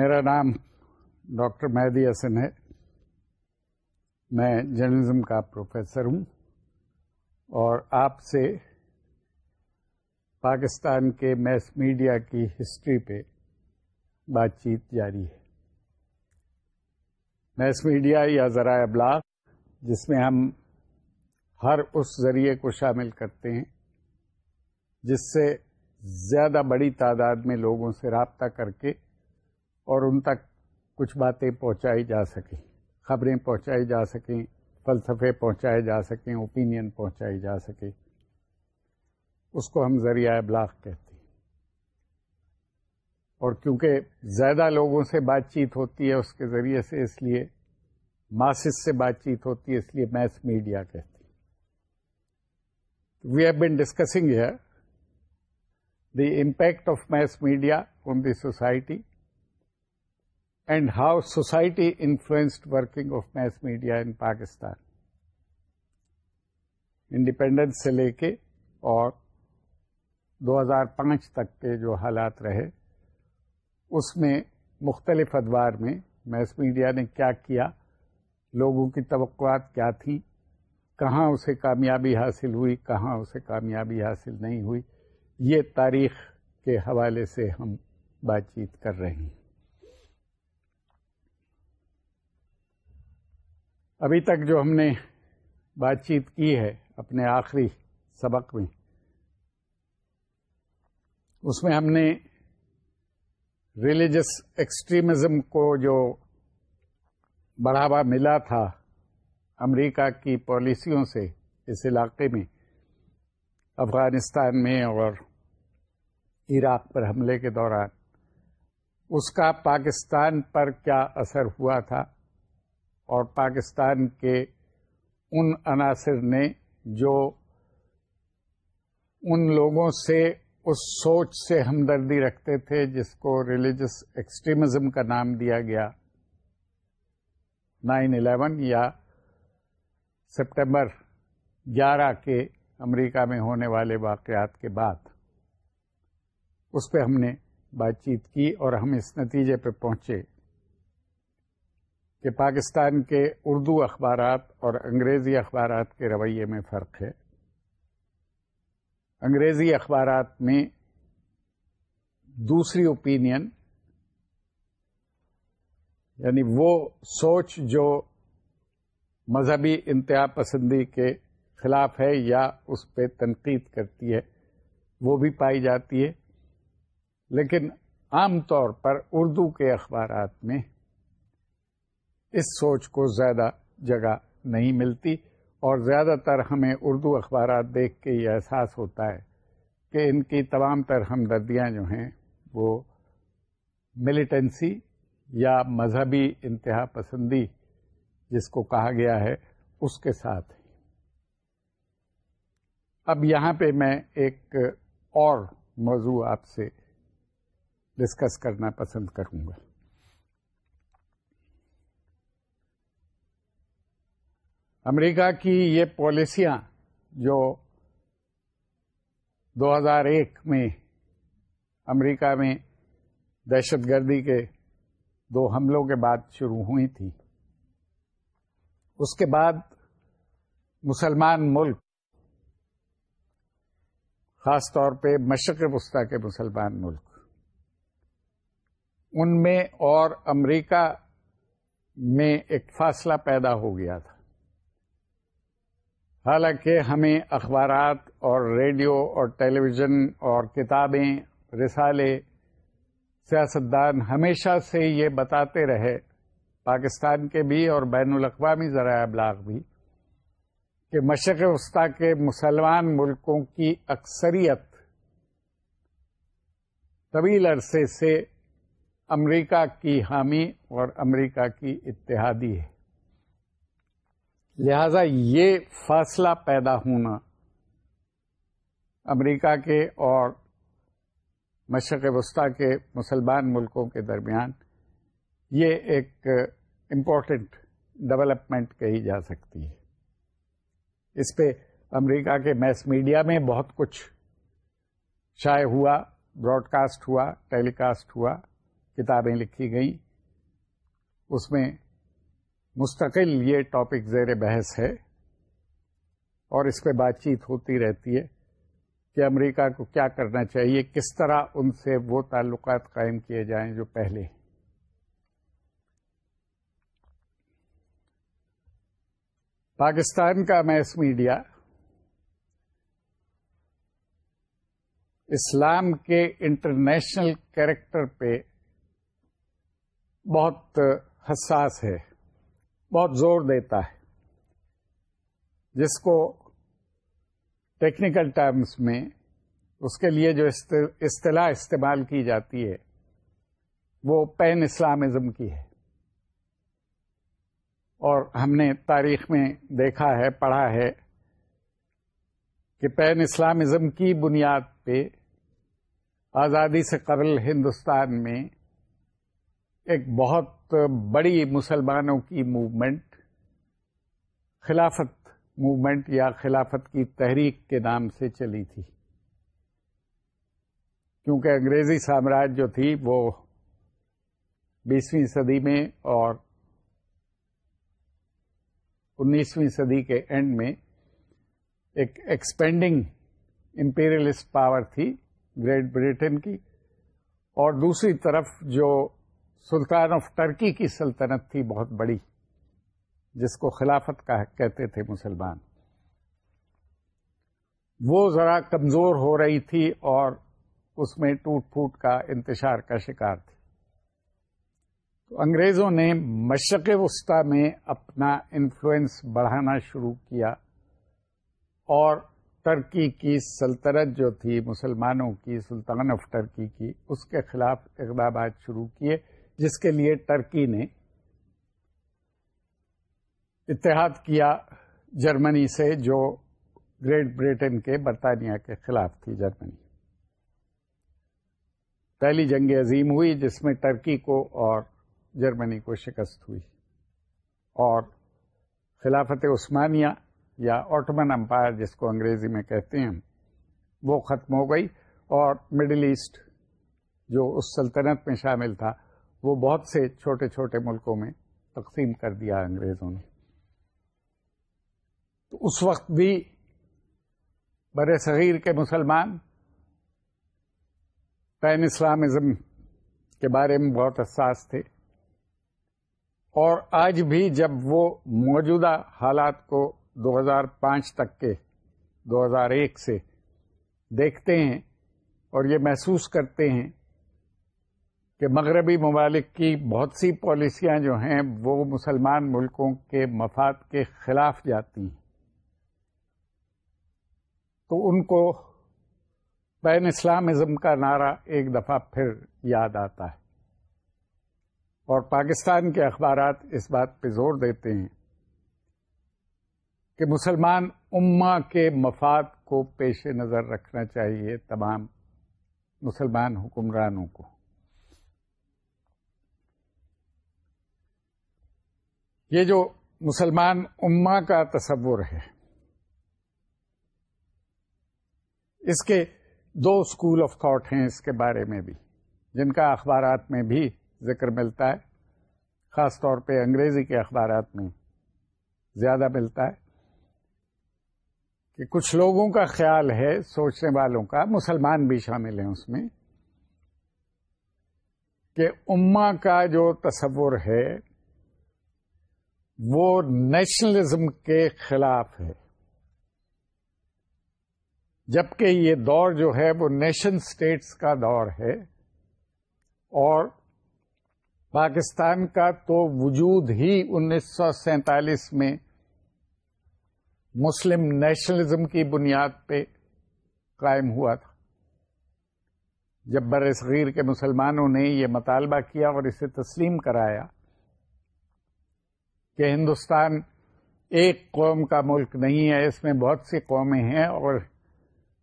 میرا نام ڈاکٹر مہدی حسن ہے۔ میں جرنلزم کا پروفیسر ہوں اور آپ سے پاکستان کے میس میڈیا کی ہسٹری پہ بات چیت جاری ہے۔ میس میڈیا یا ذرائع ابلاغ، جس میں ہم ہر اس ذریعے کو شامل کرتے ہیں، جس سے زیادہ بڑی تعداد میں لوگوں سے رابطہ کر کے اور ان تک کچھ باتیں پہنچائی جا سکیں، خبریں پہنچائی جا سکیں، فلسفے پہنچائے جا سکیں اوپینین پہنچائی جا سکے۔ اس کو ہم ذریعہ ابلاغ کہتے ہیں۔ اور کیونکہ زیادہ لوگوں سے بات چیت ہوتی ہے اس کے ذریعے سے، اس لیے ماسس سے بات چیت ہوتی ہے، اس لیے میس میڈیا کہتے ہیں۔ We have been discussing here the impact of mass media on the society and how society influenced working of mass media in Pakistan. Independence سے لے کے اور دو ہزار پانچ تک کے جو حالات رہے، اس میں مختلف ادوار میں میس میڈیا نے کیا کیا، لوگوں کی توقعات کیا تھیں، کہاں اسے کامیابی حاصل ہوئی، کہاں اسے کامیابی حاصل نہیں ہوئی، یہ تاریخ کے حوالے سے ہم بات چیت کر رہے ہیں۔ ابھی تک جو ہم نے بات چیت کی ہے اپنے آخری سبق میں، اس میں ہم نے ریلیجس ایکسٹریمزم کو جو بڑھاوا ملا تھا امریکہ کی پالیسیوں سے اس علاقے میں، افغانستان میں اور عراق پر حملے کے دوران، اس کا پاکستان پر کیا اثر ہوا تھا؟ اور پاکستان کے ان عناصر نے جو ان لوگوں سے اس سوچ سے ہمدردی رکھتے تھے جس کو ریلیجس ایکسٹریمزم کا نام دیا گیا نائن الیون یا سپٹمبر گیارہ کے امریکہ میں ہونے والے واقعات کے بعد اس پہ ہم نے بات چیت کی اور ہم اس نتیجے پہ پہنچے۔ کہ پاکستان کے اردو اخبارات اور انگریزی اخبارات کے رویے میں فرق ہے۔ انگریزی اخبارات میں دوسری اوپینین یعنی وہ سوچ جو مذہبی انتہا پسندی کے خلاف ہے یا اس پہ تنقید کرتی ہے، وہ بھی پائی جاتی ہے۔ لیکن عام طور پر اردو کے اخبارات میں اس سوچ کو زیادہ جگہ نہیں ملتی اور زیادہ تر ہمیں اردو اخبارات دیکھ کے یہ احساس ہوتا ہے کہ ان کی تمام تر ہمدردیاں جو ہیں وہ ملیٹنسی یا مذہبی انتہا پسندی جس کو کہا گیا ہے، اس کے ساتھ اب یہاں پہ میں ایک اور موضوع آپ سے ڈسکس کرنا پسند کروں گا۔ امریکہ کی یہ پالیسیاں جو دو ہزار ایک میں امریکہ میں دہشت گردی کے دو حملوں کے بعد شروع ہوئی تھی، اس کے بعد مسلمان ملک، خاص طور پہ مشرق وسطی کے مسلمان ملک، ان میں اور امریکہ میں ایک فاصلہ پیدا ہو گیا تھا۔ حالانکہ ہمیں اخبارات اور ریڈیو اور ٹیلی ویژن اور کتابیں، رسالے، سیاستدان ہمیشہ سے یہ بتاتے رہے، پاکستان کے بھی اور بین الاقوامی ذرائع ابلاغ بھی، کہ مشرق وسطی کے مسلمان ملکوں کی اکثریت طویل عرصے سے امریکہ کی حامی اور امریکہ کی اتحادی ہے۔ لہذا یہ فاصلہ پیدا ہونا امریکہ کے اور مشرق وسطی کے مسلمان ملکوں کے درمیان یہ ایک امپورٹنٹ ڈیولپمنٹ کہی جا سکتی ہے۔ اس پہ امریکہ کے میس میڈیا میں بہت کچھ شائع ہوا براڈ کاسٹ ہوا ٹیلی کاسٹ ہوا، کتابیں لکھی گئیں۔ اس میں مستقل یہ ٹاپک زیر بحث ہے اور اس پہ بات چیت ہوتی رہتی ہے کہ امریکہ کو کیا کرنا چاہیے، کس طرح ان سے وہ تعلقات قائم کیے جائیں جو پہلے پاکستان کا میس میڈیا اسلام کے انٹرنیشنل کیریکٹر پہ بہت حساس ہے۔ بہت زور دیتا ہے۔ جس کو ٹیکنیکل ٹرمز میں اس کے لیے جو اصطلاح استعمال کی جاتی ہے، وہ پین اسلامزم کی ہے۔ اور ہم نے تاریخ میں دیکھا ہے، پڑھا ہے کہ پین اسلامزم کی بنیاد پہ آزادی سے قبل ہندوستان میں ایک بہت بڑی مسلمانوں کی موومنٹ خلافت موومنٹ یا خلافت کی تحریک کے نام سے چلی تھی۔ کیونکہ انگریزی سامراج جو تھی وہ بیسویں صدی میں اور انیسویں صدی کے اینڈ میں ایک ایکسپینڈنگ امپیریلسٹ پاور تھی گریٹ بریٹن کی۔ اور دوسری طرف جو سلطان آف ٹرکی کی سلطنت تھی بہت بڑی، جس کو خلافت کا کہتے تھے مسلمان۔ وہ ذرا کمزور ہو رہی تھی اور اس میں ٹوٹ پھوٹ کا انتشار کا شکار تھی تو انگریزوں نے مشرق وسطی میں اپنا انفلوئنس بڑھانا شروع کیا اور ترکی کی سلطنت جو تھی، مسلمانوں کی، سلطان آف ٹرکی کی، اس کے خلاف اقدامات شروع کیے۔ جس کے لیے ٹرکی نے اتحاد کیا جرمنی سے، جو گریٹ بریٹن کے برطانیہ کے خلاف تھی جرمنی۔ پہلی جنگ عظیم ہوئی جس میں ٹرکی کو اور جرمنی کو شکست ہوئی۔ اور خلافت عثمانیہ یا آٹومن امپائر جس کو انگریزی میں کہتے ہیں، وہ ختم ہو گئی۔ اور مڈل ایسٹ، جو اس سلطنت میں شامل تھا وہ بہت سے چھوٹے چھوٹے ملکوں میں تقسیم کر دیا انگریزوں نے۔ تو اس وقت بھی بر صغیر کے مسلمان پین اسلامزم کے بارے میں بہت حساس تھے۔ اور آج بھی جب وہ موجودہ حالات کو دو ہزار پانچ تک کے دو ہزار ایک سے دیکھتے ہیں اور یہ محسوس کرتے ہیں کہ مغربی ممالک کی بہت سی پالیسیاں جو ہیں، وہ مسلمان ملکوں کے مفاد کے خلاف جاتی ہیں۔ تو ان کو بین اسلامزم کا نعرہ ایک دفعہ پھر یاد آتا ہے۔ اور پاکستان کے اخبارات اس بات پہ زور دیتے ہیں کہ مسلمان اما کے مفاد کو پیش نظر رکھنا چاہیے تمام مسلمان حکمرانوں کو۔ یہ جو مسلمان اما کا تصور ہے، اس کے دو اسکول آف تھاٹ ہیں اس کے بارے میں بھی، جن کا اخبارات میں بھی ذکر ملتا ہے، خاص طور پہ انگریزی کے اخبارات میں زیادہ ملتا ہے۔ کہ کچھ لوگوں کا خیال ہے، سوچنے والوں کا، مسلمان بھی شامل ہیں اس میں، کہ اما کا جو تصور ہے وہ نیشنلزم کے خلاف ہے۔ جبکہ یہ دور جو ہے وہ نیشن سٹیٹس کا دور ہے اور پاکستان کا تو وجود ہی انیس سو سینتالیس میں مسلم نیشنلزم کی بنیاد پہ قائم ہوا تھا۔ جب بر صغیر کے مسلمانوں نے یہ مطالبہ کیا اور اسے تسلیم کرایا کہ ہندوستان ایک قوم کا ملک نہیں ہے، اس میں بہت سی قومیں ہیں اور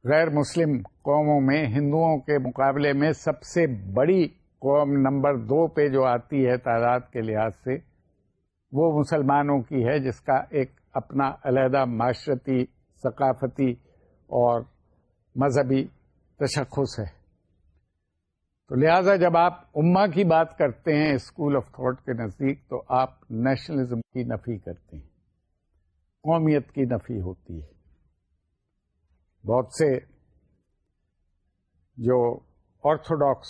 غیر مسلم قوموں میں، ہندوؤں کے مقابلے میں سب سے بڑی قوم نمبر دو پہ جو آتی ہے تعداد کے لحاظ سے، وہ مسلمانوں کی ہے، جس کا ایک اپنا علیحدہ معاشرتی، ثقافتی اور مذہبی تشخص ہے۔ تو لہذا جب آپ اما کی بات کرتے ہیں، اسکول آف تھاٹ کے نزدیک، تو آپ نیشنلزم کی نفی کرتے ہیں۔ قومیت کی نفی ہوتی ہے۔ بہت سے جو آرتھوڈاکس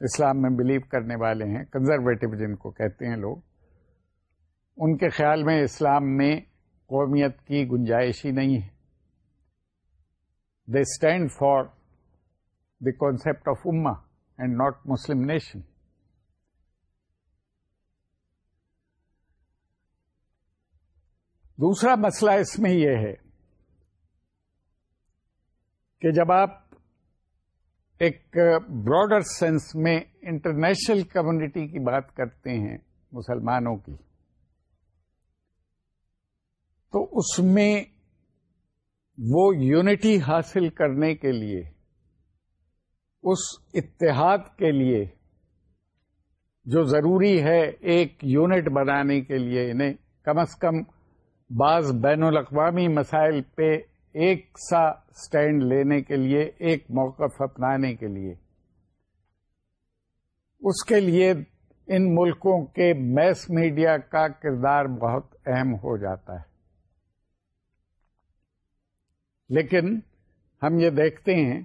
اسلام میں بلیو کرنے والے ہیں کنزرویٹو جن کو کہتے ہیں لوگ، ان کے خیال میں اسلام میں قومیت کی گنجائش ہی نہیں ہے۔ They stand for the concept of اما اینڈ ناٹ مسلم نیشن دوسرا مسئلہ اس میں یہ ہے کہ جب آپ ایک براڈر سینس میں انٹرنیشنل کمیونٹی کی بات کرتے ہیں مسلمانوں کی، تو اس میں وہ یونٹی حاصل کرنے کے لیے اس اتحاد کے لیے جو ضروری ہے ایک یونٹ بنانے کے لیے انہیں کم از کم بعض بین الاقوامی مسائل پہ ایک سا اسٹینڈ لینے کے لیے، ایک موقف اپنانے کے لیے۔ اس کے لیے ان ملکوں کے میس میڈیا کا کردار بہت اہم ہو جاتا ہے۔ لیکن ہم یہ دیکھتے ہیں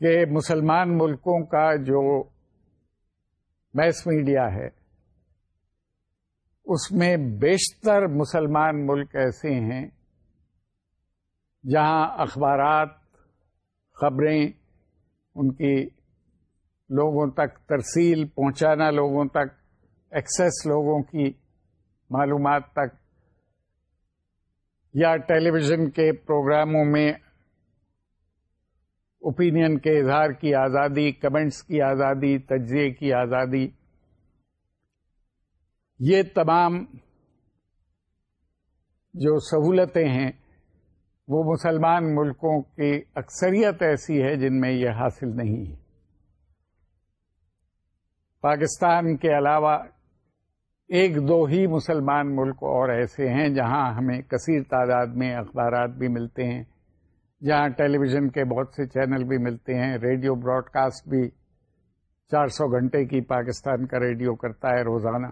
کہ مسلمان ملکوں کا جو میس میڈیا ہے، اس میں بیشتر مسلمان ملک ایسے ہیں جہاں اخبارات، خبریں ان کی لوگوں تک ترسیل پہنچانا، لوگوں تک ایکسس لوگوں کی معلومات تک، یا ٹیلی ویژن کے پروگراموں میں اوپینین کے اظہار کی آزادی کمنٹس کی آزادی، تجزیے کی آزادی۔ یہ تمام جو سہولتیں ہیں، وہ مسلمان ملکوں کی اکثریت ایسی ہے جن میں یہ حاصل نہیں ہے۔ پاکستان کے علاوہ ایک دو ہی مسلمان ملک اور ایسے ہیں جہاں ہمیں کثیر تعداد میں اخبارات بھی ملتے ہیں۔ جہاں ٹیلی ویژن کے بہت سے چینل بھی ملتے ہیں، ریڈیو براڈ کاسٹ بھی چار سو گھنٹے کی پاکستان کا ریڈیو کرتا ہے روزانہ۔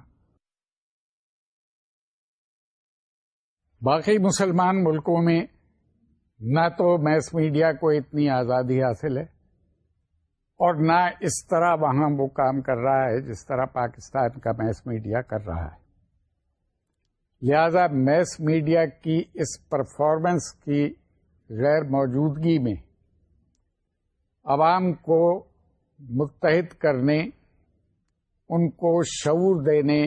باقی مسلمان ملکوں میں نہ تو میس میڈیا کو اتنی آزادی حاصل ہے اور نہ اس طرح وہاں وہ کام کر رہا ہے جس طرح پاکستان کا میس میڈیا کر رہا ہے۔ لہذا میس میڈیا کی اس پرفارمنس کی غیر موجودگی میں عوام کو متحد کرنے، ان کو شعور دینے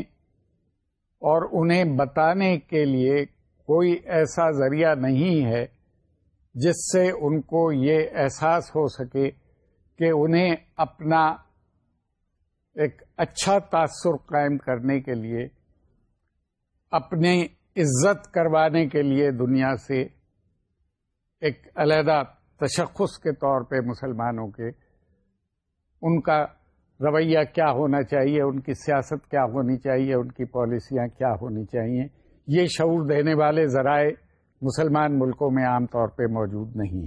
اور انہیں بتانے کے لیے کوئی ایسا ذریعہ نہیں ہے جس سے ان کو یہ احساس ہو سکے کہ انہیں اپنا ایک اچھا تاثر قائم کرنے کے لیے، اپنی عزت کروانے کے لیے دنیا سے ایک علیحدہ تشخص کے طور پہ مسلمانوں کے ان کا رویہ کیا ہونا چاہیے، ان کی سیاست کیا ہونی چاہیے، ان کی پالیسیاں کیا ہونی چاہیے، یہ شعور دینے والے ذرائع مسلمان ملکوں میں عام طور پہ موجود نہیں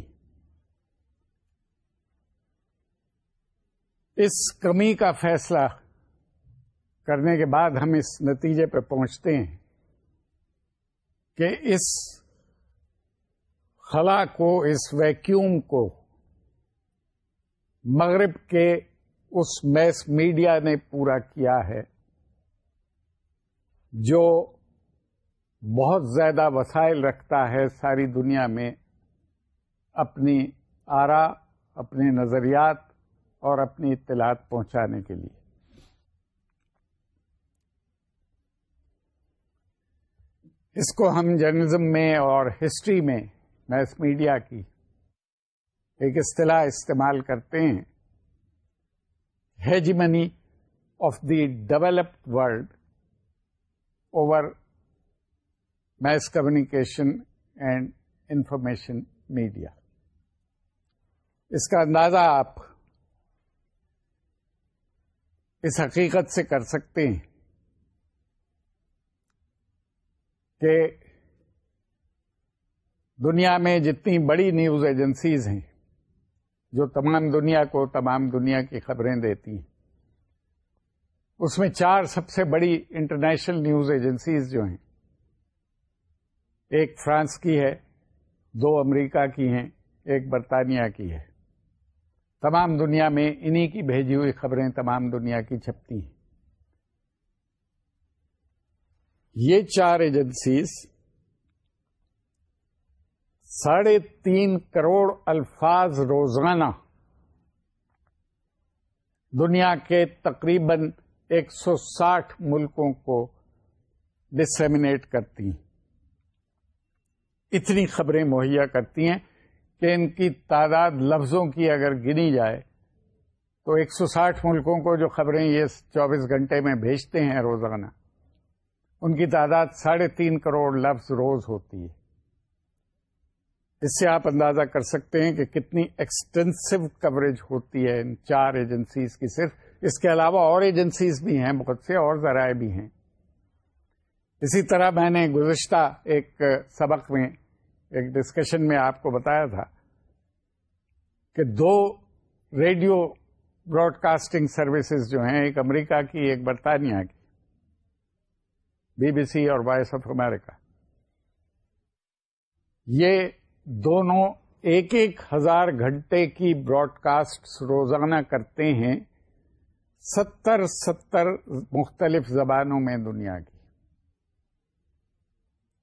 اس کمی کا فیصلہ کرنے کے بعد ہم اس نتیجے پہ پہنچتے ہیں کہ اس خلا کو اس ویکیوم کو مغرب کے اس میس میڈیا نے پورا کیا ہے، جو بہت زیادہ وسائل رکھتا ہے ساری دنیا میں اپنی آرا، اپنے نظریات اور اپنی اطلاعات پہنچانے کے لیے۔ اس کو ہم جرنلزم میں اور ہسٹری میں میس میڈیا کی ایک اصطلاح استعمال کرتے ہیں۔ Hegemony of the developed world over mass communication and information media. اس کا اندازہ آپ اس حقیقت سے کر سکتے ہیں کہ دنیا میں جتنی بڑی نیوز ایجنسیز ہیں، جو تمام دنیا کو تمام دنیا کی خبریں دیتی ہیں، اس میں چار سب سے بڑی انٹرنیشنل نیوز ایجنسیز جو ہیں، ایک فرانس کی ہے، دو امریکہ کی ہیں، ایک برطانیہ کی ہے۔ تمام دنیا میں انہی کی بھیجی ہوئی خبریں تمام دنیا کی چھپتی ہیں۔ یہ چار ایجنسیز ساڑھے تین کروڑ الفاظ روزانہ دنیا کے تقریباً ایک سو ساٹھ ملکوں کو ڈسمنیٹ کرتی ہیں۔ اتنی خبریں مہیا کرتی ہیں کہ ان کی تعداد لفظوں کی اگر گنی جائے تو ایک سو ساٹھ ملکوں کو جو خبریں یہ چوبیس گھنٹے میں بھیجتے ہیں روزانہ، ان کی تعداد ساڑھے تین کروڑ لفظ روز ہوتی ہے۔ اس سے آپ اندازہ کر سکتے ہیں کہ کتنی ایکسٹینسو کوریج ہوتی ہے ان چار ایجنسیز کی، صرف اس کے علاوہ اور ایجنسیز بھی ہیں، بہت سے اور ذرائع بھی ہیں۔ اسی طرح میں نے گزشتہ ایک سبق میں، ایک ڈسکشن میں آپ کو بتایا تھا کہ دو ریڈیو براڈ کاسٹنگ سروسز جو ہیں، ایک امریکہ کی، ایک برطانیہ کی، بی بی سی اور وائس آف امیرکا یہ دونوں ایک ایک ہزار گھنٹے کی براڈ کاسٹ روزانہ کرتے ہیں، ستر ستر مختلف زبانوں میں دنیا کی۔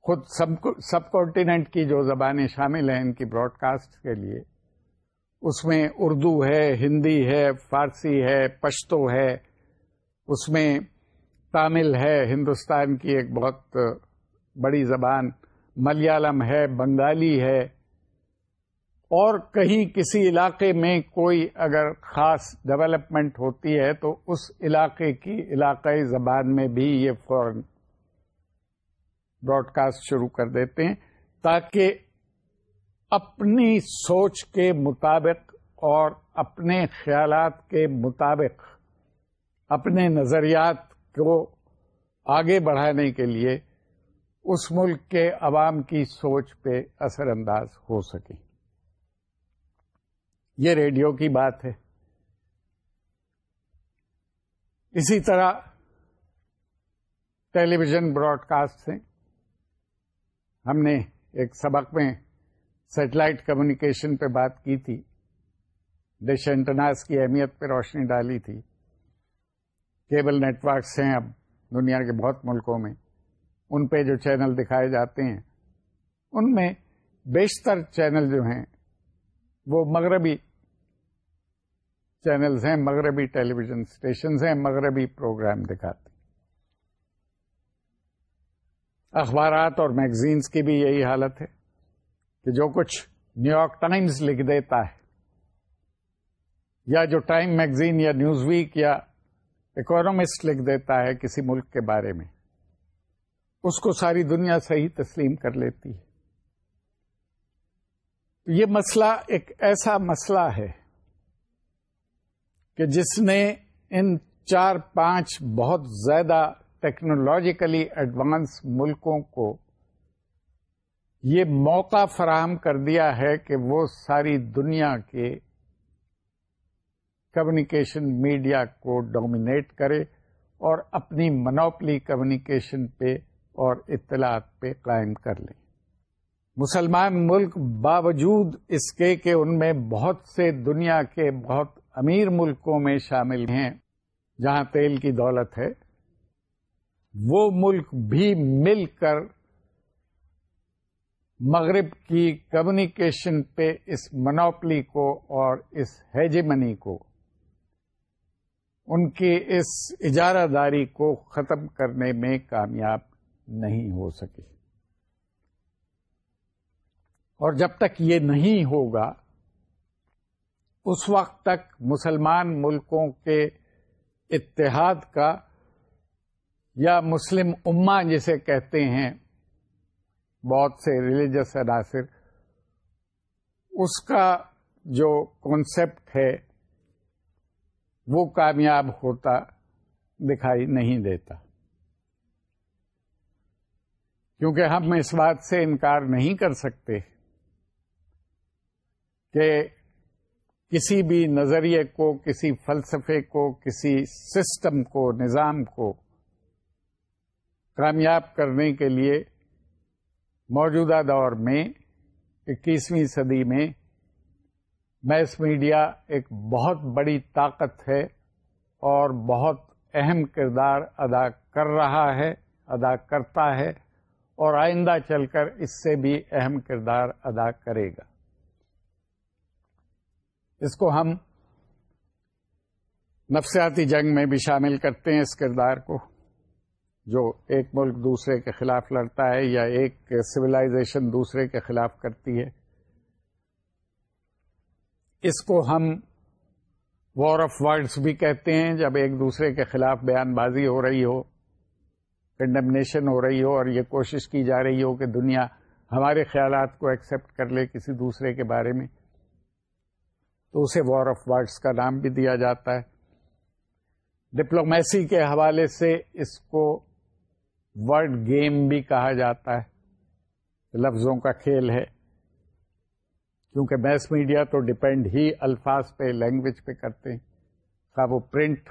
خود سب سب کانٹیننٹ کی جو زبانیں شامل ہیں ان کی براڈ کاسٹ کے لیے، اس میں اردو ہے، ہندی ہے، فارسی ہے، پشتو ہے، اس میں تامل ہے، ہندوستان کی ایک بہت بڑی زبان۔ ملیالم ہے، بنگالی ہے۔ اور کہیں کسی علاقے میں کوئی اگر خاص ڈیولپمنٹ ہوتی ہے تو اس علاقے کی علاقائی زبان میں بھی یہ فوراً براڈ کاسٹ شروع کر دیتے ہیں تاکہ اپنی سوچ کے مطابق اور اپنے خیالات کے مطابق، اپنے نظریات کو آگے بڑھانے کے لیے اس ملک کے عوام کی سوچ پہ اثر انداز ہو سکیں یہ ریڈیو کی بات ہے۔ اسی طرح ٹیلی ویژن براڈ کاسٹ سے ہم نے ایک سبق میں سیٹلائٹ کمیونیکیشن پہ بات کی تھی۔ ڈش انٹرناس کی اہمیت پہ روشنی ڈالی تھی۔ کیبل نیٹورکس ہیں اب دنیا کے بہت ملکوں میں۔ ان پہ جو چینل دکھائے جاتے ہیں، ان میں بیشتر چینل جو ہیں، وہ مغربی چینلز ہیں، مغربی ٹیلی ویژن اسٹیشنز ہیں، مغربی پروگرام دکھاتے اخبارات اور میگزینس کی بھی یہی حالت ہے کہ جو کچھ نیو یارک ٹائمز لکھ دیتا ہے، یا جو ٹائم میگزین یا نیوز ویک یا اکانومسٹ لکھ دیتا ہے کسی ملک کے بارے میں اس کو ساری دنیا صحیح تسلیم کر لیتی ہے۔ یہ مسئلہ ایک ایسا مسئلہ ہے کہ جس نے ان چار پانچ بہت زیادہ ٹیکنالوجیکلی ایڈوانس ملکوں کو یہ موقع فراہم کر دیا ہے کہ وہ ساری دنیا کے کمیونیکیشن میڈیا کو ڈومینیٹ کرے اور اپنی منوپلی کمیونیکیشن پہ اور اطلاعات پہ قائم کر لیں۔ مسلمان ملک باوجود اس کے کہ ان میں بہت سے دنیا کے بہت امیر ملکوں میں شامل ہیں، جہاں تیل کی دولت ہے، وہ ملک بھی مل کر مغرب کی کمیونیکیشن پہ اس منوپلی کو اور اس ہیجمنی کو، ان کی اس اجارہ داری کو ختم کرنے میں کامیاب نہیں ہو سکے۔ اور جب تک یہ نہیں ہوگا، اس وقت تک مسلمان ملکوں کے اتحاد کا یا مسلم اما جسے کہتے ہیں، بہت سے ریلیجس عناصر، اس کا جو کانسیپٹ ہے، وہ کامیاب ہوتا دکھائی نہیں دیتا۔ کیونکہ ہم اس بات سے انکار نہیں کر سکتے کہ کسی بھی نظریے کو، کسی فلسفے کو، کسی سسٹم کو، نظام کو کامیاب کرنے کے لیے موجودہ دور میں، اکیسویں صدی میں میس میڈیا ایک بہت بڑی طاقت ہے اور بہت اہم کردار ادا کر رہا ہے، ادا کرتا ہے۔ اور آئندہ چل کر اس سے بھی اہم کردار ادا کرے گا۔ اس کو ہم نفسیاتی جنگ میں بھی شامل کرتے ہیں اس کردار کو، جو ایک ملک دوسرے کے خلاف لڑتا ہے یا ایک سویلائزیشن دوسرے کے خلاف کرتی ہے۔ اس کو ہم وار آف ورڈس بھی کہتے ہیں، جب ایک دوسرے کے خلاف بیان بازی ہو رہی ہو۔ کنڈمنیشن ہو رہی ہو اور یہ کوشش کی جا رہی ہو کہ دنیا ہمارے خیالات کو ایکسپٹ کر لے کسی دوسرے کے بارے میں، تو اسے وار آف ورڈس کا نام بھی دیا جاتا ہے۔ ڈپلومیسی کے حوالے سے اس کو ورڈ گیم بھی کہا جاتا ہے۔ لفظوں کا کھیل ہے۔ کیونکہ میس میڈیا تو ڈپینڈ ہی الفاظ پہ لینگویج پہ کرتے ہیں۔ خواہ وہ پرنٹ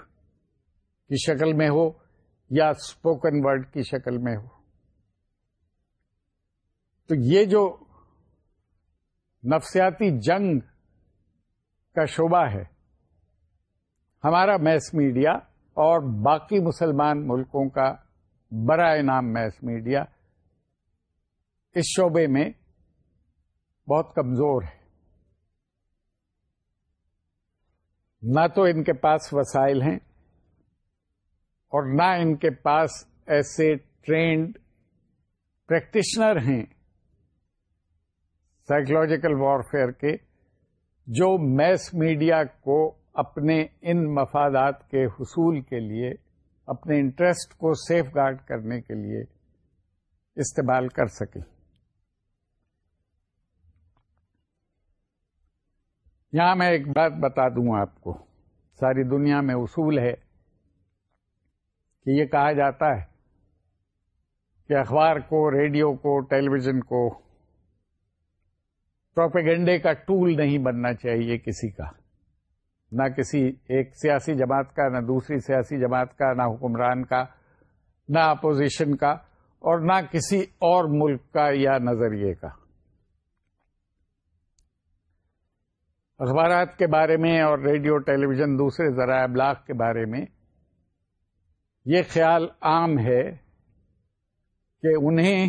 کی شکل میں ہو یا اسپوکن ورڈ کی شکل میں ہو۔ تو یہ جو نفسیاتی جنگ کا شعبہ ہے، ہمارا میس میڈیا اور باقی مسلمان ملکوں کا برائے نام میس میڈیا اس شعبے میں بہت کمزور ہے۔ نہ تو ان کے پاس وسائل ہیں اور نہ ان کے پاس ایسے ٹرینڈ پریکٹیشنر ہیں سائیکولوجیکل وارفیئر کے، جو میس میڈیا کو اپنے ان مفادات کے حصول کے لیے، اپنے انٹرسٹ کو سیف گارڈ کرنے کے لیے استعمال کر سکیں۔ یہاں میں ایک بات بتا دوں آپ کو۔ ساری دنیا میں اصول ہے کہ یہ کہا جاتا ہے کہ اخبار کو، ریڈیو کو ٹیلی ویژن کو پروپیگنڈے کا ٹول نہیں بننا چاہیے کسی کا، نہ کسی ایک سیاسی جماعت کا، نہ دوسری سیاسی جماعت کا، نہ حکمران کا، نہ اپوزیشن کا اور نہ کسی اور ملک کا یا نظریے کا۔ اخبارات کے بارے میں اور ریڈیو ٹیلی ویژن دوسرے ذرائع ابلاغ کے بارے میں یہ خیال عام ہے کہ انہیں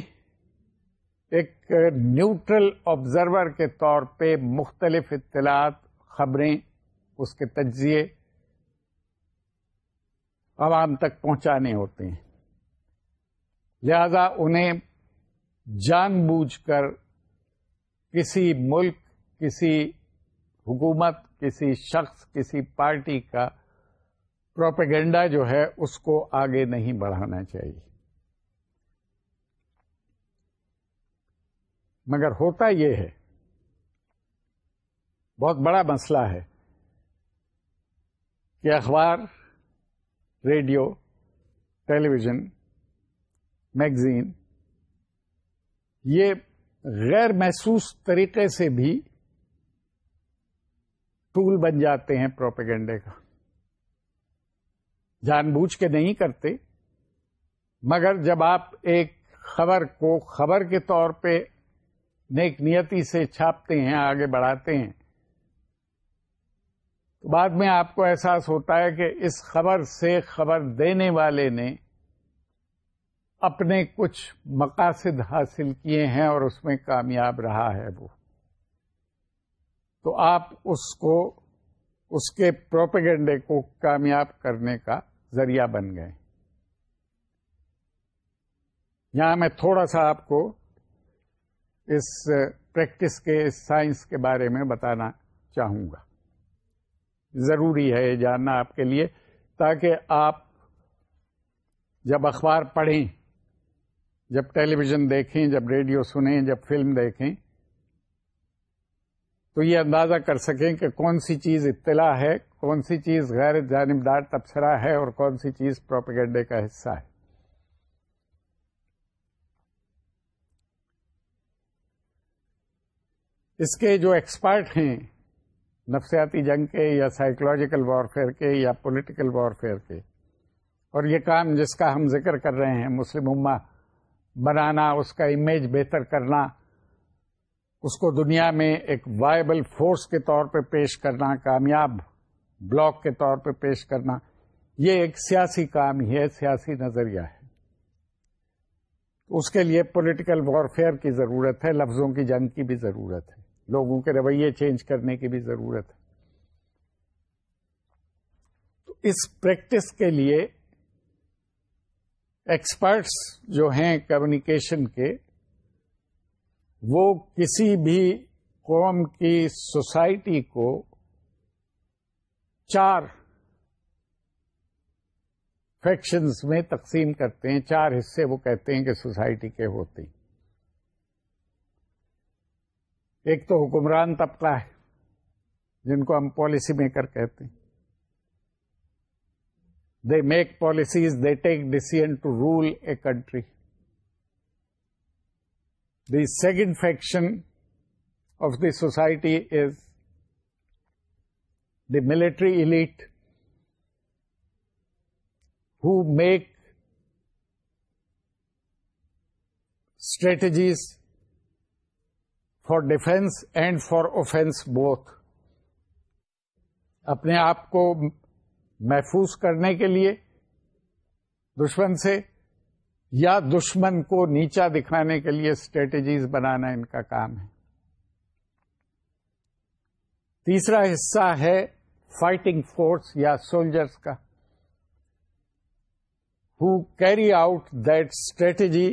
ایک نیوٹرل آبزرور کے طور پہ مختلف اطلاعات، خبریں اس کے تجزیے عوام تک پہنچانے ہوتے ہیں۔ لہذا انہیں جان بوجھ کر کسی ملک، کسی حکومت، کسی شخص، کسی پارٹی کا پروپیگنڈا جو ہے اس کو آگے نہیں بڑھانا چاہیے۔ مگر ہوتا یہ ہے، بہت بڑا مسئلہ ہے کہ اخبار، ریڈیو ٹیلی ویژن میگزین، یہ غیر محسوس طریقے سے بھی ٹول بن جاتے ہیں پروپیگنڈے کا۔ جان بوجھ کے نہیں کرتے۔ مگر جب آپ ایک خبر کو خبر کے طور پہ نیک نیتی سے چھاپتے ہیں، آگے بڑھاتے ہیں، تو بعد میں آپ کو احساس ہوتا ہے کہ اس خبر سے خبر دینے والے نے اپنے کچھ مقاصد حاصل کیے ہیں اور اس میں کامیاب رہا ہے وہ۔ تو آپ اس کو اس کے پروپیگنڈے کو کامیاب کرنے کا ذریعہ بن گئے۔ یہاں میں تھوڑا سا آپ کو اس پریکٹس کے، اس سائنس کے بارے میں بتانا چاہوں گا۔ ضروری ہے یہ جاننا آپ کے لیے تاکہ آپ جب اخبار پڑھیں، جب ٹیلی ویژن دیکھیں، جب ریڈیو سنیں، جب فلم دیکھیں تو یہ اندازہ کر سکیں کہ کون سی چیز اطلاع ہے، کون سی چیز غیر جانبدار تبصرہ ہے اور کون سی چیز پروپیگنڈے کا حصہ ہے۔ اس کے جو ایکسپرٹ ہیں، نفسیاتی جنگ کے یا سائیکولوجیکل وارفیئر کے یا پولیٹیکل وارفیئر کے، اور یہ کام جس کا ہم ذکر کر رہے ہیں، مسلم اما بنانا، اس کا امیج بہتر کرنا اس کو دنیا میں ایک وائبل فورس کے طور پہ پیش کرنا، کامیاب بلاک کے طور پہ پیش کرنا، یہ ایک سیاسی کام ہی ہے، سیاسی نظریہ ہے۔ اس کے لیے پولیٹیکل وارفیئر کی ضرورت ہے، لفظوں کی جنگ کی بھی ضرورت ہے، لوگوں کے رویے چینج کرنے کی بھی ضرورت ہے۔ تو اس پریکٹس کے لیے ایکسپرٹس جو ہیں کمیونیکیشن کے وہ کسی بھی قوم کی سوسائٹی کو چار فیکشنز میں تقسیم کرتے ہیں، چار حصے وہ کہتے ہیں کہ سوسائٹی کے ہوتے ہیں۔ ایک تو حکمران طبقہ ہے، جن کو ہم پالیسی میکر کہتے ہیں۔ They make policies they take decision to rule a country the second faction of the society is the military elite who make strategies for defence and for offence both اپنے آپ کو محفوظ کرنے کے لیے دشمن سے یا دشمن کو نیچا دکھانے کے لیے اسٹریٹجیز بنانا ان کا کام ہے۔ تیسرا حصہ ہے فائٹنگ فورس یا سولجرس کا۔ Who carry out that strategy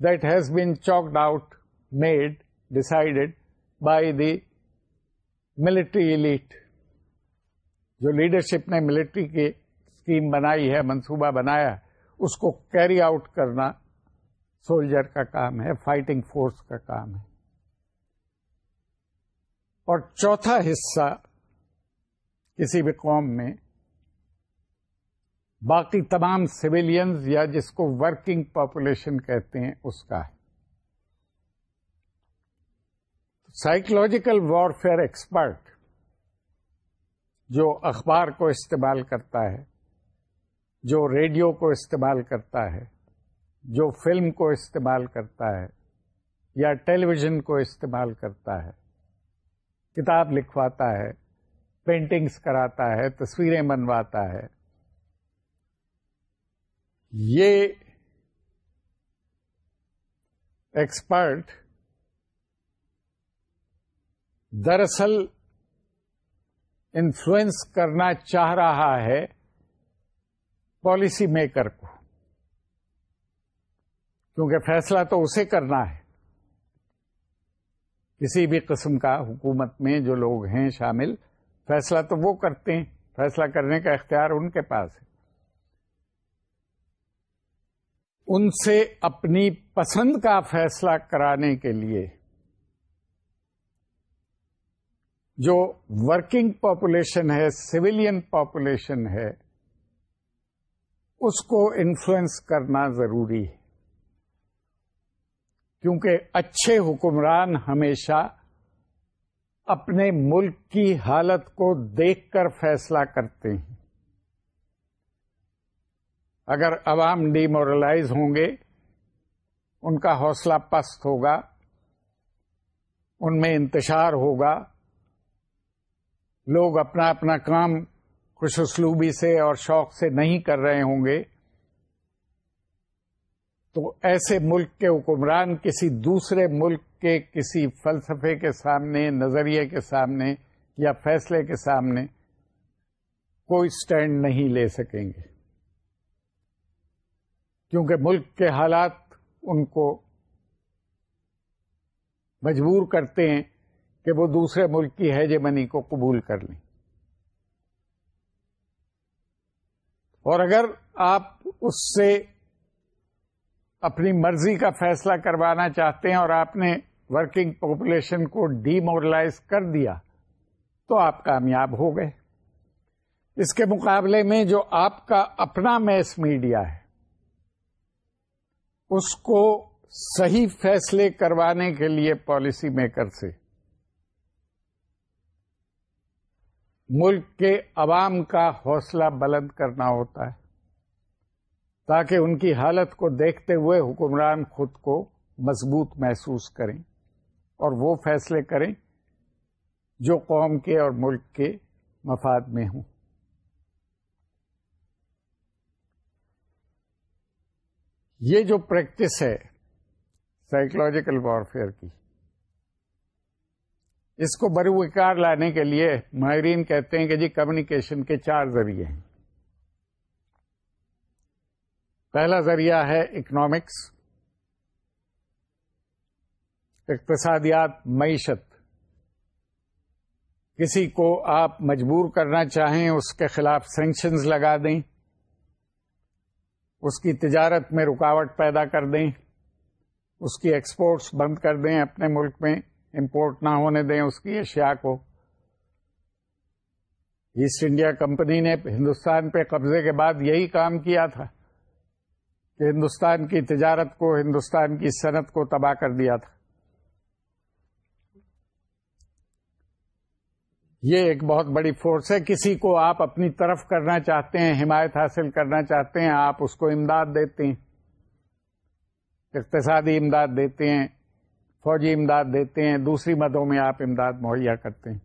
that has been chalked out, made, decided by the military elite. جو لیڈرشپ نے ملٹری کی اسکیم بنائی ہے منصوبہ بنایا اس کو کیری آؤٹ کرنا سولجر کا کام ہے فائٹنگ فورس کا کام ہے۔ اور چوتھا حصہ کسی بھی قوم میں باقی تمام سویلینز یا جس کو ورکنگ پاپولیشن کہتے ہیں، اس کا ہے۔ سائیکولوجیکل وارفیئر ایکسپرٹ جو اخبار کو استعمال کرتا ہے جو ریڈیو کو استعمال کرتا ہے، جو فلم کو استعمال کرتا ہے، یا ٹیلی ویژن کو استعمال کرتا ہے، کتاب لکھواتا ہے پینٹنگز کراتا ہے، تصویریں بنواتا ہے، یہ ایکسپرٹ دراصل انفلوئنس کرنا چاہ رہا ہے پالیسی میکر کو۔ کیونکہ فیصلہ تو اسے کرنا ہے۔ کسی بھی قسم کا حکومت میں جو لوگ ہیں شامل، فیصلہ تو وہ کرتے ہیں۔ فیصلہ کرنے کا اختیار ان کے پاس ہے۔ ان سے اپنی پسند کا فیصلہ کرانے کے لیے جو ورکنگ پاپولیشن ہے، سویلین پاپولیشن ہے اس کو انفلوئنس کرنا ضروری ہے۔ کیونکہ اچھے حکمران ہمیشہ اپنے ملک کی حالت کو دیکھ کر فیصلہ کرتے ہیں۔ اگر عوام ڈیمورلائز ہوں گے، ان کا حوصلہ پست ہوگا، ان میں انتشار ہوگا، لوگ اپنا اپنا کام خوش اسلوبی سے اور شوق سے نہیں کر رہے ہوں گے، تو ایسے ملک کے حکمران، کسی دوسرے ملک کے کسی فلسفے کے سامنے، نظریے کے سامنے یا فیصلے کے سامنے کوئی سٹینڈ نہیں لے سکیں گے۔ کیونکہ ملک کے حالات ان کو مجبور کرتے ہیں کہ وہ دوسرے ملک کی ہے منی کو قبول کر لیں۔ اور اگر آپ اس سے اپنی مرضی کا فیصلہ کروانا چاہتے ہیں اور آپ نے ورکنگ پاپولیشن کو ڈی مورلائز کر دیا، تو آپ کامیاب ہو گئے۔ اس کے مقابلے میں جو آپ کا اپنا میس میڈیا ہے، اس کو صحیح فیصلے کروانے کے لیے پالیسی میکر سے ملک کے عوام کا حوصلہ بلند کرنا ہوتا ہے، تاکہ ان کی حالت کو دیکھتے ہوئے حکمران خود کو مضبوط محسوس کریں اور وہ فیصلے کریں جو قوم کے اور ملک کے مفاد میں ہوں۔ یہ جو پریکٹس ہے سائیکولوجیکل وارفیئر کی اس کو بروکار لانے کے لیے ماہرین کہتے ہیں کہ جی کمیونیکیشن کے چار ذریعے ہیں۔ پہلا ذریعہ ہے اکنامکس، اقتصادیات، معیشت۔ کسی کو آپ مجبور کرنا چاہیں اس کے خلاف سینکشنز لگا دیں، اس کی تجارت میں رکاوٹ پیدا کر دیں، اس کی ایکسپورٹس بند کر دیں اپنے ملک میں۔ امپورٹ نہ ہونے دیں اس کی، اشیاء کو۔ ایسٹ انڈیا کمپنی نے ہندوستان پہ قبضے کے بعد یہی کام کیا تھا کہ ہندوستان کی تجارت کو، ہندوستان کی صنعت کو تباہ کر دیا تھا۔ یہ ایک بہت بڑی فورس ہے۔ کسی کو آپ اپنی طرف کرنا چاہتے ہیں، حمایت حاصل کرنا چاہتے ہیں، آپ اس کو امداد دیتے ہیں، اقتصادی امداد دیتے ہیں۔ فوجی امداد دیتے ہیں، دوسری مدوں میں آپ امداد مہیا کرتے ہیں۔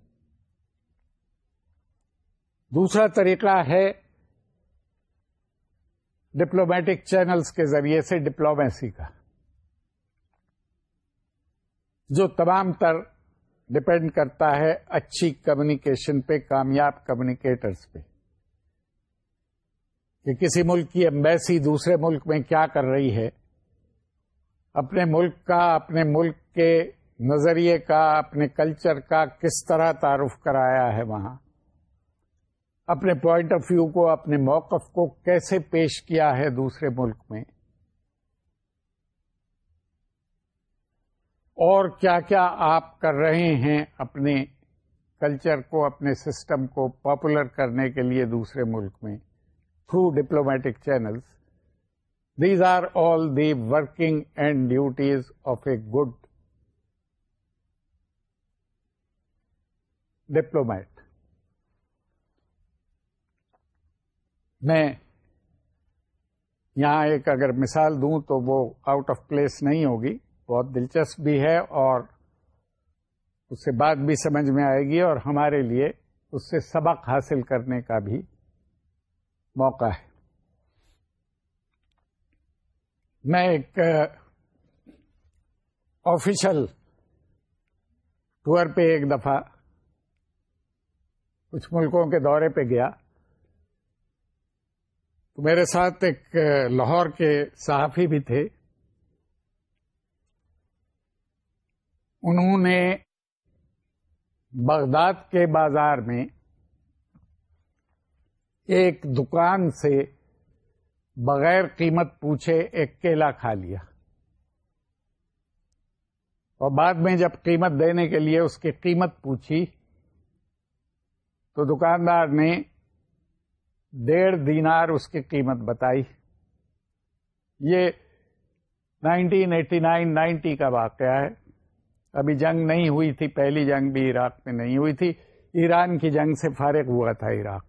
دوسرا طریقہ ہے ڈپلومیٹک چینلز کے ذریعے سے ڈپلومیسی کا۔ جو تمام تر ڈپینڈ کرتا ہے اچھی کمیونیکیشن پہ، کامیاب کمیونیکیٹرز پہ۔ کہ کسی ملک کی امبیسی دوسرے ملک میں کیا کر رہی ہے؟ اپنے ملک کا، اپنے ملک کے نظریے کا، اپنے کلچر کا کس طرح تعارف کرایا ہے وہاں؟ اپنے پوائنٹ آف ویو کو، اپنے موقف کو کیسے پیش کیا ہے دوسرے ملک میں؟ اور کیا کیا آپ کر رہے ہیں اپنے کلچر کو، اپنے سسٹم کو پاپولر کرنے کے لیے دوسرے ملک میں through diplomatic channels these are all the working and duties of a good diplomat میں یہاں ایک اگر مثال دوں تو وہ آؤٹ آف پلیس نہیں ہوگی، بہت دلچسپ بھی ہے اور اس سے بات بھی سمجھ میں آئے گی اور ہمارے لیے اس سے سبق حاصل کرنے کا بھی موقع ہے۔ میں ایک آفیشل ٹور پہ ایک دفعہ کچھ ملکوں کے دورے پہ گیا۔ تو میرے ساتھ ایک، لاہور کے صحافی بھی تھے۔ انہوں نے بغداد کے بازار میں ایک دکان سے بغیر قیمت پوچھے ایک کیلا کھا لیا۔ اور بعد میں جب قیمت دینے کے لیے اس کی قیمت پوچھی، تو دکاندار نے ڈیڑھ دینار اس کی قیمت بتائی۔ یہ نائنٹین ایٹی نائن نائنٹی کا واقعہ ہے۔ ابھی جنگ نہیں ہوئی تھی، پہلی جنگ بھی عراق میں نہیں ہوئی تھی۔ ایران کی جنگ سے فارغ ہوا تھا عراق۔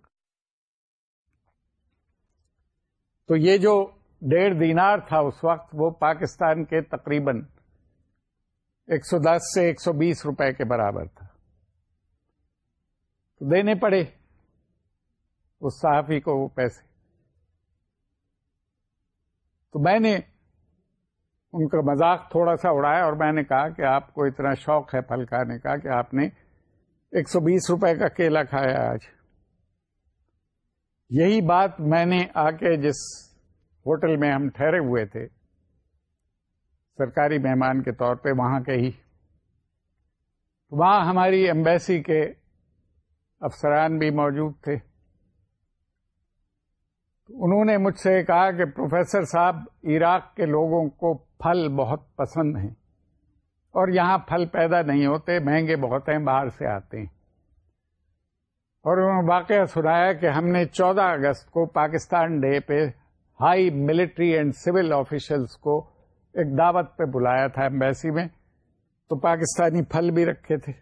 تو یہ جو ڈیڑھ دینار تھا اس وقت وہ پاکستان کے تقریباً ایک سو دس سے ایک سو بیس روپے کے برابر تھا۔ تو دینے پڑے اس صحافی کو وہ پیسے۔ تو میں نے ان کا مذاق تھوڑا سا اڑایا اور میں نے کہا کہ آپ کو اتنا شوق ہے پھل کھانے کا کہ آپ نے ایک سو بیس روپے کا کیلا کھایا آج۔ یہی بات میں نے آ کے جس ہوٹل میں ہم ٹھہرے ہوئے تھے۔ سرکاری مہمان کے طور پہ وہاں کے ہی۔ وہاں ہماری ایمبیسی کے افسران بھی موجود تھے۔ انہوں نے مجھ سے کہا کہ پروفیسر صاحب، عراق کے لوگوں کو پھل بہت پسند ہیں۔ اور یہاں پھل پیدا نہیں ہوتے، مہنگے بہت ہیں، باہر سے آتے ہیں۔ اور انہوں نے واقعہ سنایا کہ ہم نے چودہ اگست کو پاکستان ڈے پہ high military and civil officials کو ایک دعوت پہ بلایا تھا امبیسی میں، تو پاکستانی پھل بھی رکھے تھے۔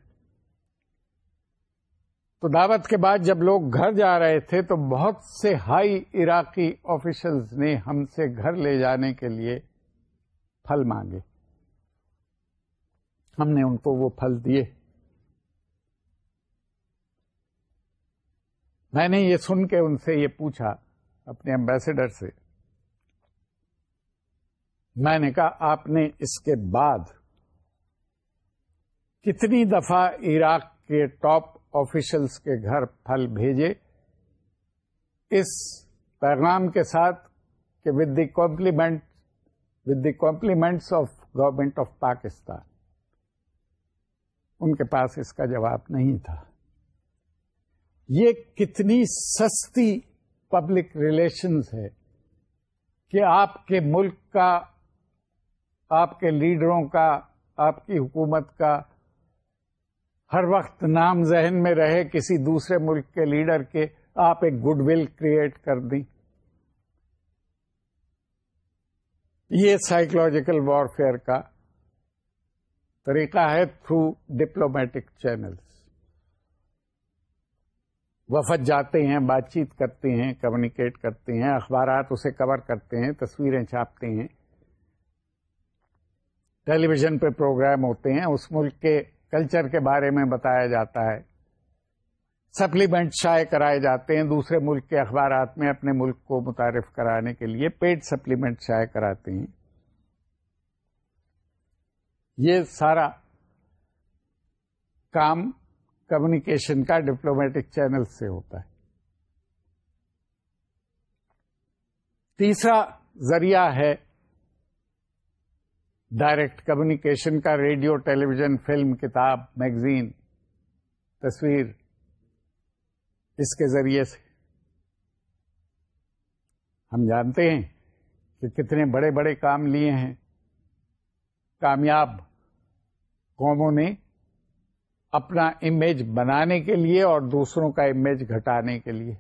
تو دعوت کے بعد جب لوگ گھر جا رہے تھے، تو بہت سے ہائی عراقی آفیشلز نے ہم سے گھر لے جانے کے لیے پھل مانگے۔ ہم نے ان کو وہ پھل دیے۔ میں نے یہ سن کے ان سے یہ پوچھا اپنے امبیسڈر سے میں نے کہا، آپ نے اس کے بعد کتنی دفعہ عراق کے ٹاپ آفیشلس کے گھر پھل بھیجے؟ اس پیغام کے ساتھ کہ with the compliment with the compliments of government of Pakistan ان کے پاس اس کا جواب نہیں تھا۔ یہ کتنی سستی پبلک ریلیشنز ہے کہ آپ کے ملک کا آپ کے لیڈروں کا، آپ کی حکومت کا، ہر وقت نام ذہن میں رہے کسی دوسرے ملک کے لیڈر کے، آپ ایک گڈ ول کریٹ کر دیں۔ یہ سائیکولوجیکل وارفیئر کا طریقہ ہے تھرو ڈپلومیٹک چینلز وفد جاتے ہیں، بات چیت کرتے ہیں کمیونیکیٹ کرتے ہیں، اخبارات اسے کور کرتے ہیں، تصویریں چھاپتے ہیں۔ ٹیلی ویژن پہ پروگرام ہوتے ہیں، اس ملک کے کلچر کے بارے میں بتایا جاتا ہے۔ سپلیمنٹ شائع کرائے جاتے ہیں دوسرے ملک کے اخبارات میں اپنے ملک کو متعارف کرانے کے لیے، پیڈ سپلیمنٹ شائع کراتے ہیں۔ یہ سارا کام کمیونیکیشن کا ڈپلومیٹک چینل سے ہوتا ہے۔ تیسرا ذریعہ ہے ڈائریکٹ کمیونیکیشن کا ریڈیو ٹیلی ویژن فلم، کتاب، میگزین، تصویر، اس کے ذریعے سے۔ ہم جانتے ہیں کہ کتنے بڑے بڑے کام لیے ہیں۔ کامیاب قوموں نے اپنا امیج بنانے کے لیے اور دوسروں کا امیج گھٹانے کے لیے۔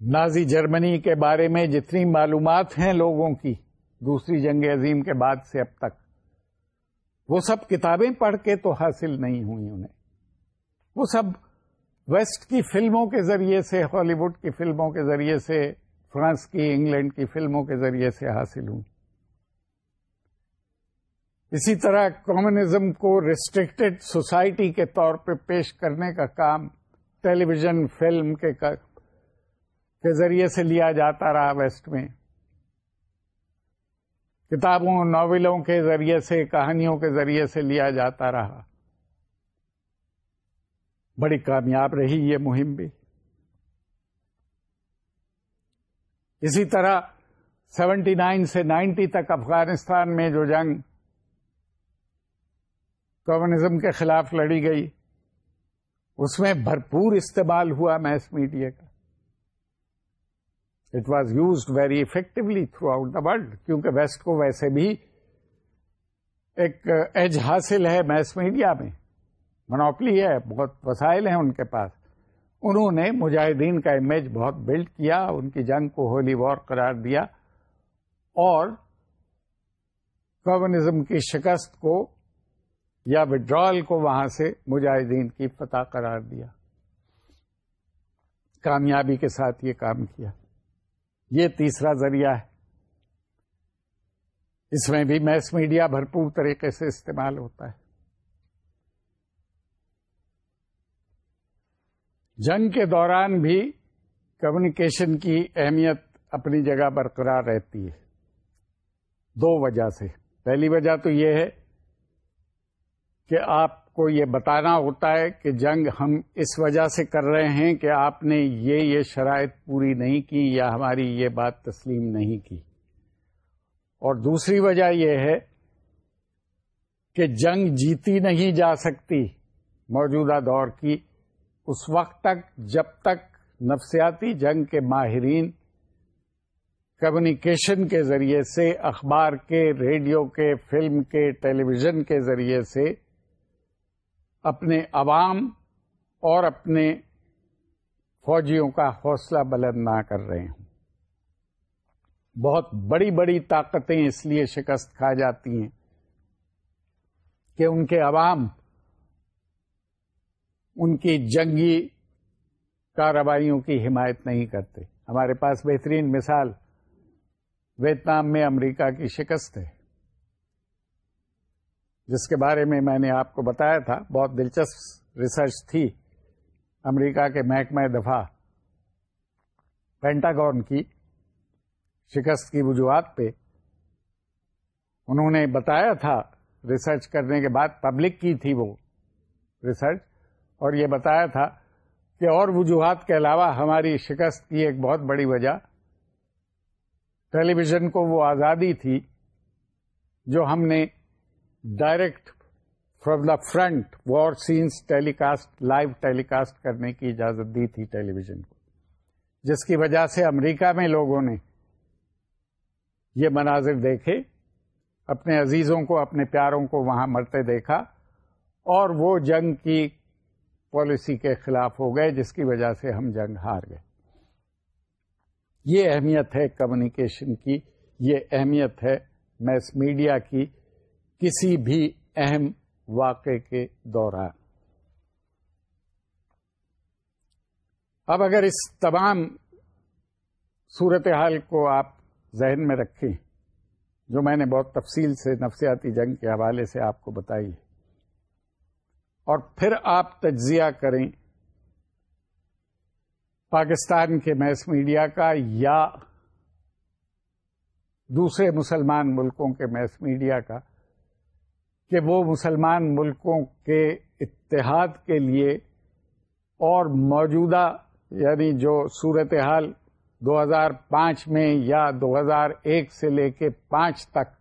نازی جرمنی کے بارے میں جتنی معلومات ہیں لوگوں کی، دوسری جنگ عظیم کے بعد سے اب تک۔ وہ سب کتابیں پڑھ کے تو حاصل نہیں ہوئی انہیں۔ وہ سب ویسٹ کی فلموں کے ذریعے سے ہالی ووڈ کی فلموں کے ذریعے سے، فرانس کی، انگلینڈ کی فلموں کے ذریعے سے حاصل ہوئی۔ اسی طرح کمیونزم کو ریسٹرکٹیڈ سوسائٹی کے طور پہ پیش کرنے کا کام ٹیلی ویژن فلم کے کے ذریعے سے لیا جاتا رہا ویسٹ میں۔ کتابوں ناولوں کے ذریعے سے، کہانیوں کے ذریعے سے لیا جاتا رہا۔ بڑی کامیاب رہی یہ مہم بھی۔ اسی طرح سیونٹی نائن سے نائنٹی تک افغانستان میں جو جنگ کمیونزم کے خلاف لڑی گئی، اس میں بھرپور استعمال ہوا میس میڈیا کا۔ It was used very effectively throughout the world کیونکہ ویسٹ کو ویسے بھی ایک uh, ایج حاصل ہے میس میڈیا میں۔ منوپلی ہے، بہت وسائل ہیں ان کے پاس۔ انہوں نے مجاہدین کا امیج بہت بلڈ کیا، ان کی جنگ کو ہولی وار قرار دیا۔ اور کمیونزم کی شکست کو یا وڈرال کو وہاں سے مجاہدین کی فتح قرار دیا۔ کامیابی کے ساتھ یہ کام کیا۔ یہ تیسرا ذریعہ ہے۔ اس میں بھی میس میڈیا بھرپور طریقے سے استعمال ہوتا ہے۔ جنگ کے دوران بھی کمیونیکیشن کی اہمیت اپنی جگہ برقرار رہتی ہے۔ دو وجہ سے۔ پہلی وجہ تو یہ ہے کہ آپ کو یہ بتانا ہوتا ہے کہ جنگ ہم اس وجہ سے کر رہے ہیں کہ آپ نے یہ یہ شرائط پوری نہیں کی یا ہماری یہ بات تسلیم نہیں کی۔ اور دوسری وجہ یہ ہے کہ جنگ جیتی نہیں جا سکتی موجودہ دور کی۔ اس وقت تک جب تک نفسیاتی جنگ کے ماہرین کمیونیکیشن کے ذریعے سے، اخبار کے، ریڈیو کے، فلم کے، ٹیلی ویژن کے ذریعے سے اپنے عوام اور اپنے فوجیوں کا حوصلہ بلند نہ کر رہے ہوں۔ بہت بڑی بڑی طاقتیں اس لیے شکست کھا جاتی ہیں کہ ان کے عوام ان کی جنگی کارروائیوں کی حمایت نہیں کرتے۔ ہمارے پاس بہترین مثال ویتنام میں امریکہ کی شکست ہے۔ جس کے بارے میں میں نے آپ کو بتایا تھا، بہت دلچسپ ریسرچ تھی امریکہ کے محکمہ دفاع پینٹاگون کی شکست کی وجوہات پہ۔ انہوں نے بتایا تھا ریسرچ کرنے کے بعد پبلک کی تھی وہ ریسرچ اور یہ بتایا تھا کہ اور وجوہات کے علاوہ ہماری شکست کی ایک بہت بڑی وجہ ٹیلی ویژن کو وہ آزادی تھی جو ہم نے direct from the front war sense telecast live telecast کرنے کی اجازت دی تھی ٹیلی ویژن کو۔ جس کی وجہ سے امریکہ میں لوگوں نے یہ مناظر دیکھے، اپنے عزیزوں کو، اپنے پیاروں کو وہاں مرتے دیکھا اور وہ جنگ کی پالیسی کے خلاف ہو گئے، جس کی وجہ سے ہم جنگ ہار گئے۔ یہ اہمیت ہے کمیونیکیشن کی، یہ اہمیت ہے میس میڈیا کی کسی بھی اہم واقع کے دوران۔ اب اگر اس تمام صورتحال کو آپ ذہن میں رکھیں، جو میں نے بہت تفصیل سے نفسیاتی جنگ کے حوالے سے آپ کو بتائی ہے، اور پھر آپ تجزیہ کریں پاکستان کے میس میڈیا کا یا دوسرے مسلمان ملکوں کے میس میڈیا کا کہ وہ مسلمان ملکوں کے اتحاد کے لیے اور موجودہ یعنی جو صورتحال دو ہزار پانچ میں یا دو ہزار ایک سے لے کے پانچ تک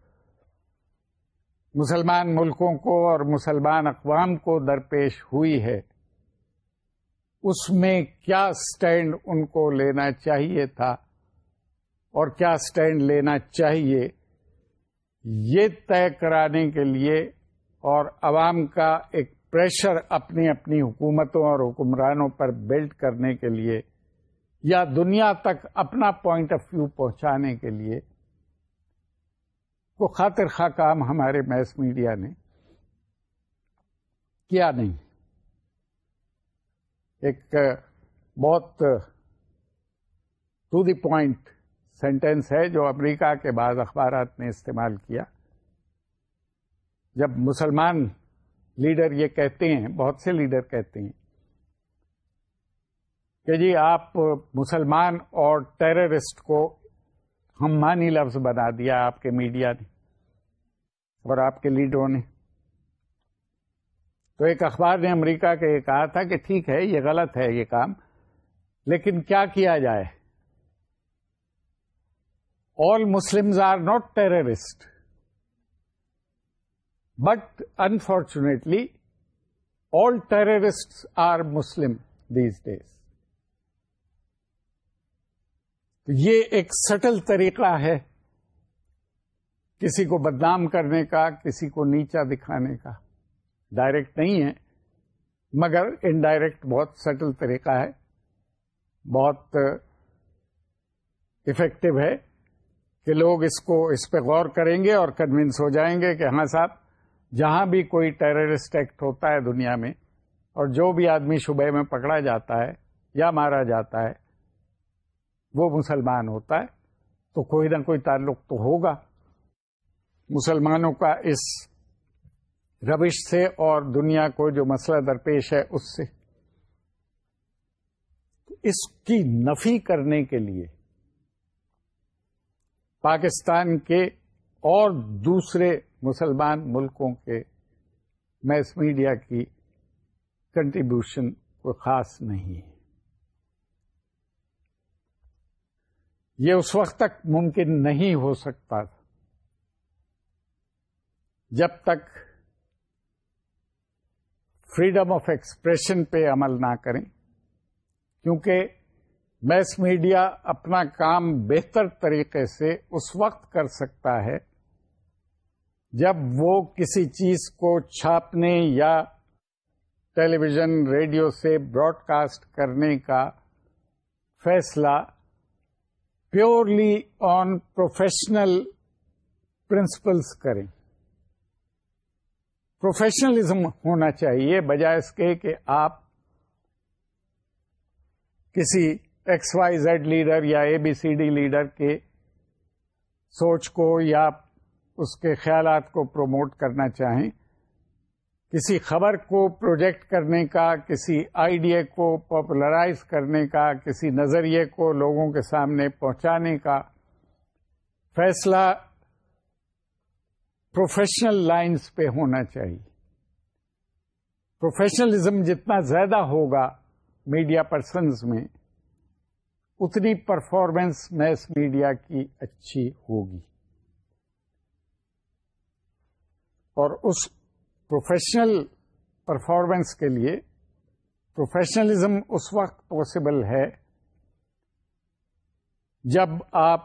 مسلمان ملکوں کو اور مسلمان اقوام کو درپیش ہوئی ہے، اس میں کیا سٹینڈ ان کو لینا چاہیے تھا اور کیا سٹینڈ لینا چاہیے، یہ طے کرانے کے لیے اور عوام کا ایک پریشر اپنی اپنی حکومتوں اور حکمرانوں پر بلڈ کرنے کے لیے یا دنیا تک اپنا پوائنٹ آف ویو پہنچانے کے لیے کو خاطر خواہ کام ہمارے میس میڈیا نے کیا نہیں۔ ایک بہت ٹو دی پوائنٹ سینٹینس ہے جو امریکہ کے بعض اخبارات نے استعمال کیا۔ جب مسلمان لیڈر یہ کہتے ہیں، بہت سے لیڈر کہتے ہیں کہ جی آپ مسلمان اور ٹیررسٹ کو ہم مانی لفظ بنا دیا آپ کے میڈیا نے اور آپ کے لیڈروں نے۔ تو ایک اخبار نے امریکہ کے یہ کہا تھا کہ ٹھیک ہے، یہ غلط ہے یہ کام، لیکن کیا کیا جائے؟ All Muslim are not terrorist but unfortunately all terrorist are Muslim these days یہ ایک سٹل طریقہ ہے کسی کو بدنام کرنے کا، کسی کو نیچا دکھانے کا۔ ڈائریکٹ نہیں ہے، مگر انڈائریکٹ بہت سٹل طریقہ ہے، بہت افیکٹو ہے کہ لوگ اس کو، اس پہ غور کریں گے اور کنوینس ہو جائیں گے کہ ہاں صاحب جہاں بھی کوئی ٹیررسٹ ایکٹ ہوتا ہے دنیا میں اور جو بھی آدمی شبہ میں پکڑا جاتا ہے یا مارا جاتا ہے، وہ مسلمان ہوتا ہے، تو کوئی نہ کوئی تعلق تو ہوگا۔ مسلمانوں کا اس روش سے اور دنیا کو جو مسئلہ درپیش ہے اس سے۔ اس کی نفی کرنے کے لیے پاکستان کے اور دوسرے مسلمان ملکوں کے میس میڈیا کی کنٹریبیوشن کوئی خاص نہیں ہے۔ یہ اس وقت تک ممکن نہیں ہو سکتا تھا جب تک فریڈم آف ایکسپریشن پہ عمل نہ کریں، کیونکہ میس میڈیا اپنا کام بہتر طریقے سے اس وقت کر سکتا ہے جب وہ کسی چیز کو چھاپنے یا ٹیلی ویژن ریڈیو سے براڈ کاسٹ کرنے کا فیصلہ پیورلی آن پروفیشنل پرنسپلس کریں۔ پروفیشنلزم ہونا چاہیے، بجائے اس کے کہ آپ کسی ایکس وائی زیڈ لیڈر یا A B C D leader کے سوچ کو یا اس کے خیالات کو پروموٹ کرنا چاہیں، کسی خبر کو پروجیکٹ کرنے کا، کسی آئیڈیا کو پاپولرائز کرنے کا، کسی نظریے کو لوگوں کے سامنے پہنچانے کا، فیصلہ پروفیشنل لائنز پہ ہونا چاہیے۔ پروفیشنلزم جتنا زیادہ ہوگا میڈیا پرسنز میں، اتنی پرفارمنس میس میڈیا کی اچھی ہوگی۔ اور اس پروفیشنل پرفارمنس کے لیے پروفیشنلزم اس وقت پاسبل ہے جب آپ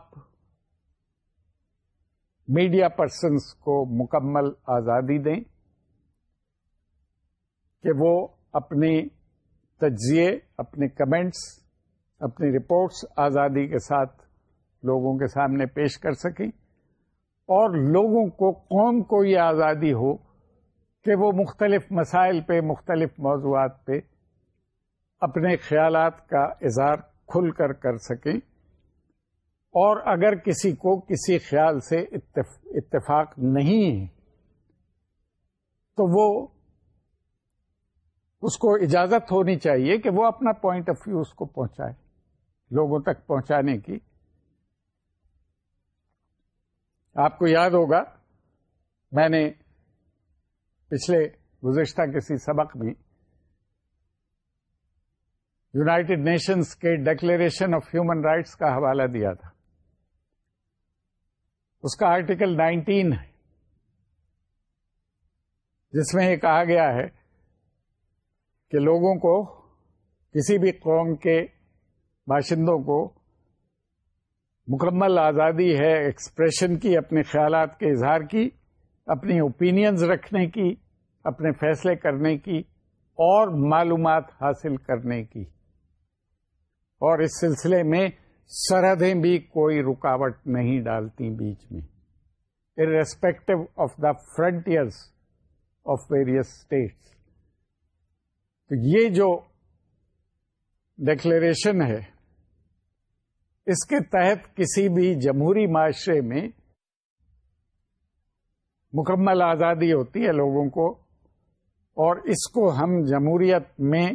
میڈیا پرسنس کو مکمل آزادی دیں کہ وہ اپنے تجزیے، اپنے کمنٹس اپنی رپورٹس آزادی کے ساتھ لوگوں کے سامنے پیش کر سکیں۔ اور لوگوں کو قوم کو یہ آزادی ہو کہ وہ مختلف مسائل پہ، مختلف موضوعات پہ اپنے خیالات کا اظہار کھل کر کر سکیں۔ اور اگر کسی کو کسی خیال سے اتفاق نہیں ہے، تو وہ اس کو اجازت ہونی چاہیے کہ وہ اپنا پوائنٹ آف ویو اس کو پہنچائے، لوگوں تک پہنچانے کی۔ آپ کو یاد ہوگا، میں نے پچھلے گزشتہ کسی سبق میں یونائٹڈ نیشنز کے ڈکلیریشن آف ہیومن رائٹس کا حوالہ دیا تھا۔ اس کا آرٹیکل نائنٹین ہے، جس میں یہ کہا گیا ہے کہ لوگوں کو کسی بھی قوم کے باشندوں کو مکمل آزادی ہے ایکسپریشن کی، اپنے خیالات کے اظہار کی، اپنی اوپینینز رکھنے کی، اپنے فیصلے کرنے کی اور معلومات حاصل کرنے کی۔ اور اس سلسلے میں سرحدیں بھی کوئی رکاوٹ نہیں ڈالتی بیچ میں۔ Irrespective of the frontiers of various states تو یہ جو ڈکلیریشن ہے اس کے تحت کسی بھی جمہوری معاشرے میں مکمل آزادی ہوتی ہے لوگوں کو، اور اس کو ہم جمہوریت میں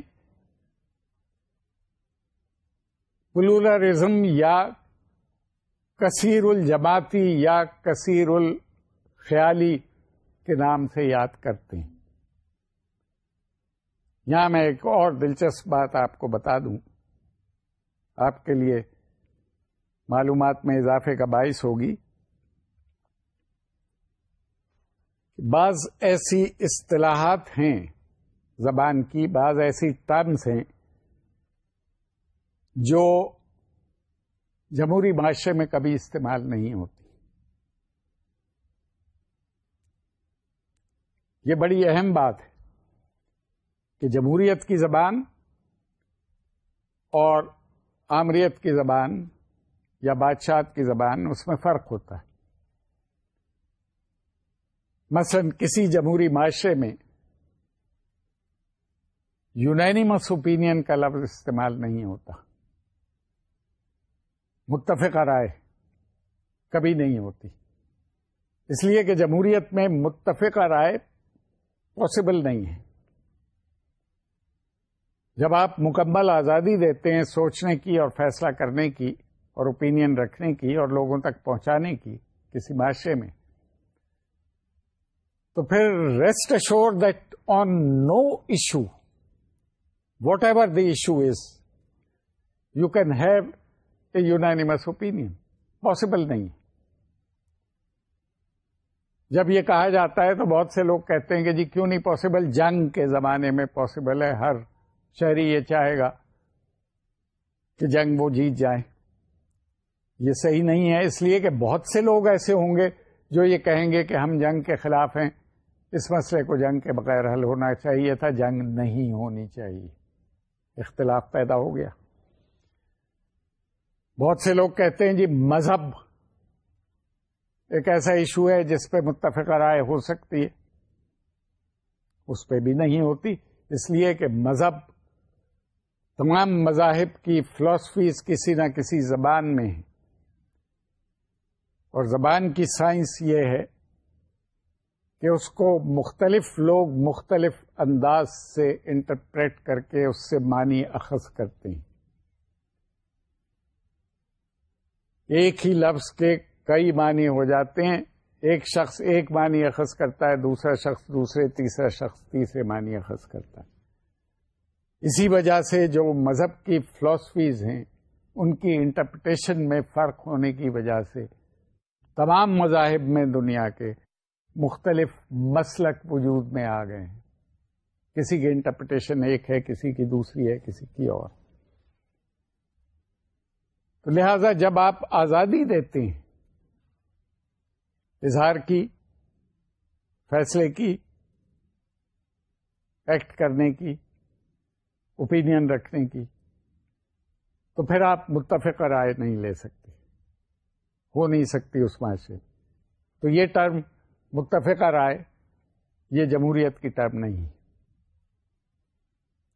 پلورزم یا کثیر الجماعتی یا کثیر الخیالی کے نام سے یاد کرتے ہیں۔ یہاں میں ایک اور دلچسپ بات آپ کو بتا دوں۔ آپ کے لیے معلومات میں اضافے کا باعث ہوگی۔ بعض ایسی اصطلاحات ہیں، زبان کی بعض ایسی ٹرمس ہیں جو جمہوری معاشرے میں کبھی استعمال نہیں ہوتی۔ یہ بڑی اہم بات ہے کہ جمہوریت کی زبان اور آمریت کی زبان یا بادشاہت کی زبان، اس میں فرق ہوتا ہے۔ مثلا کسی جمہوری معاشرے میں یونینیمس اوپینین کا لفظ استعمال نہیں ہوتا۔ متفق رائے کبھی نہیں ہوتی۔ اس لیے کہ جمہوریت میں متفق رائے پاسبل نہیں ہے۔ جب آپ مکمل آزادی دیتے ہیں سوچنے کی اور فیصلہ کرنے کی اور اوپینین رکھنے کی اور لوگوں تک پہنچانے کی کسی معاشرے میں۔ تو پھر rest assure that on no issue whatever the issue is you can have a unanimous opinion possible نہیں۔ جب یہ کہا جاتا ہے تو بہت سے لوگ کہتے ہیں کہ جی کیوں نہیں پاسبل جنگ کے زمانے میں پاسبل ہے، ہر شہری یہ چاہے گا کہ جنگ وہ جیت جائے۔ یہ صحیح نہیں ہے، اس لیے کہ بہت سے لوگ ایسے ہوں گے جو یہ کہیں گے کہ ہم جنگ کے خلاف ہیں، اس مسئلے کو جنگ کے بغیر حل ہونا چاہیے تھا، جنگ نہیں ہونی چاہیے۔ اختلاف پیدا ہو گیا۔ بہت سے لوگ کہتے ہیں جی مذہب ایک ایسا ایشو ہے جس پہ متفق رائے ہو سکتی ہے۔ اس پہ بھی نہیں ہوتی، اس لیے کہ مذہب تمام مذاہب کی فلاسفیز کسی نہ کسی زبان میں ہیں۔ اور زبان کی سائنس یہ ہے کہ اس کو مختلف لوگ مختلف انداز سے انٹرپریٹ کر کے اس سے معنی اخذ کرتے ہیں۔ ایک ہی لفظ کے کئی معنی ہو جاتے ہیں۔ ایک شخص ایک معنی اخذ کرتا ہے، دوسرا شخص دوسرے، تیسرا شخص تیسرے معنی اخذ کرتا ہے۔ اسی وجہ سے جو مذہب کی فلاسفیز ہیں، ان کی انٹرپریٹیشن میں فرق ہونے کی وجہ سے تمام مذاہب میں دنیا کے مختلف مسلک وجود میں آ گئے ہیں۔ کسی کی انٹرپریٹیشن ایک ہے، کسی کی دوسری ہے، کسی کی اور۔ تو لہذا جب آپ آزادی دیتے ہیں، اظہار کی، فیصلے کی ایکٹ کرنے کی اوپینین رکھنے کی، تو پھر آپ متفق رائے نہیں لے سکتے۔ ہو نہیں سکتی اس معاشرے تو یہ ٹرم متفقہ رائے، یہ جمہوریت کی ٹرم نہیں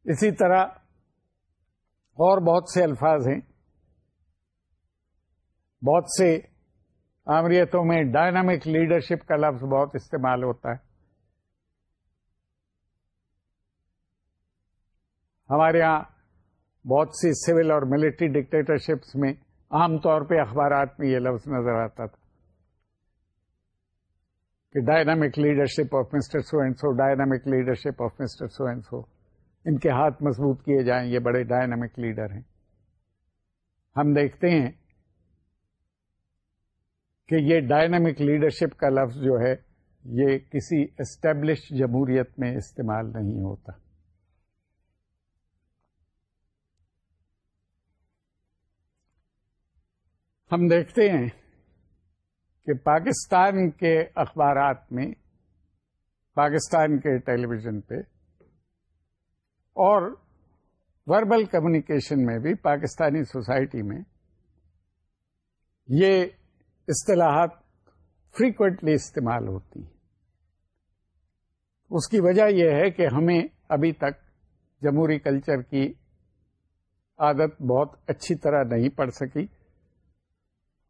اسی طرح اور بہت سے الفاظ ہیں۔ بہت سے آمریتوں میں ڈائنامک لیڈرشپ کا لفظ بہت استعمال ہوتا ہے۔ ہمارے یہاں بہت سی سول اور ملٹری ڈکٹیٹرشپس میں عام طور پہ اخبارات میں یہ لفظ نظر آتا تھا کہ dynamic leadership of mister so and so dynamic leadership of mister so and so ان کے ہاتھ مضبوط کیے جائیں، یہ بڑے ڈائنامک لیڈر ہیں۔ ہم دیکھتے ہیں کہ یہ ڈائنامک لیڈرشپ کا لفظ جو ہے، یہ کسی اسٹیبلش جمہوریت میں استعمال نہیں ہوتا۔ ہم دیکھتے ہیں کہ پاکستان کے اخبارات میں، پاکستان کے ٹیلی ویژن پہ اور وربل کمیونیکیشن میں بھی، پاکستانی سوسائٹی میں یہ اصطلاحات فریکوینٹلی استعمال ہوتی ہیں۔ اس کی وجہ یہ ہے کہ ہمیں ابھی تک جمہوری کلچر کی عادت بہت اچھی طرح نہیں پڑ سکی۔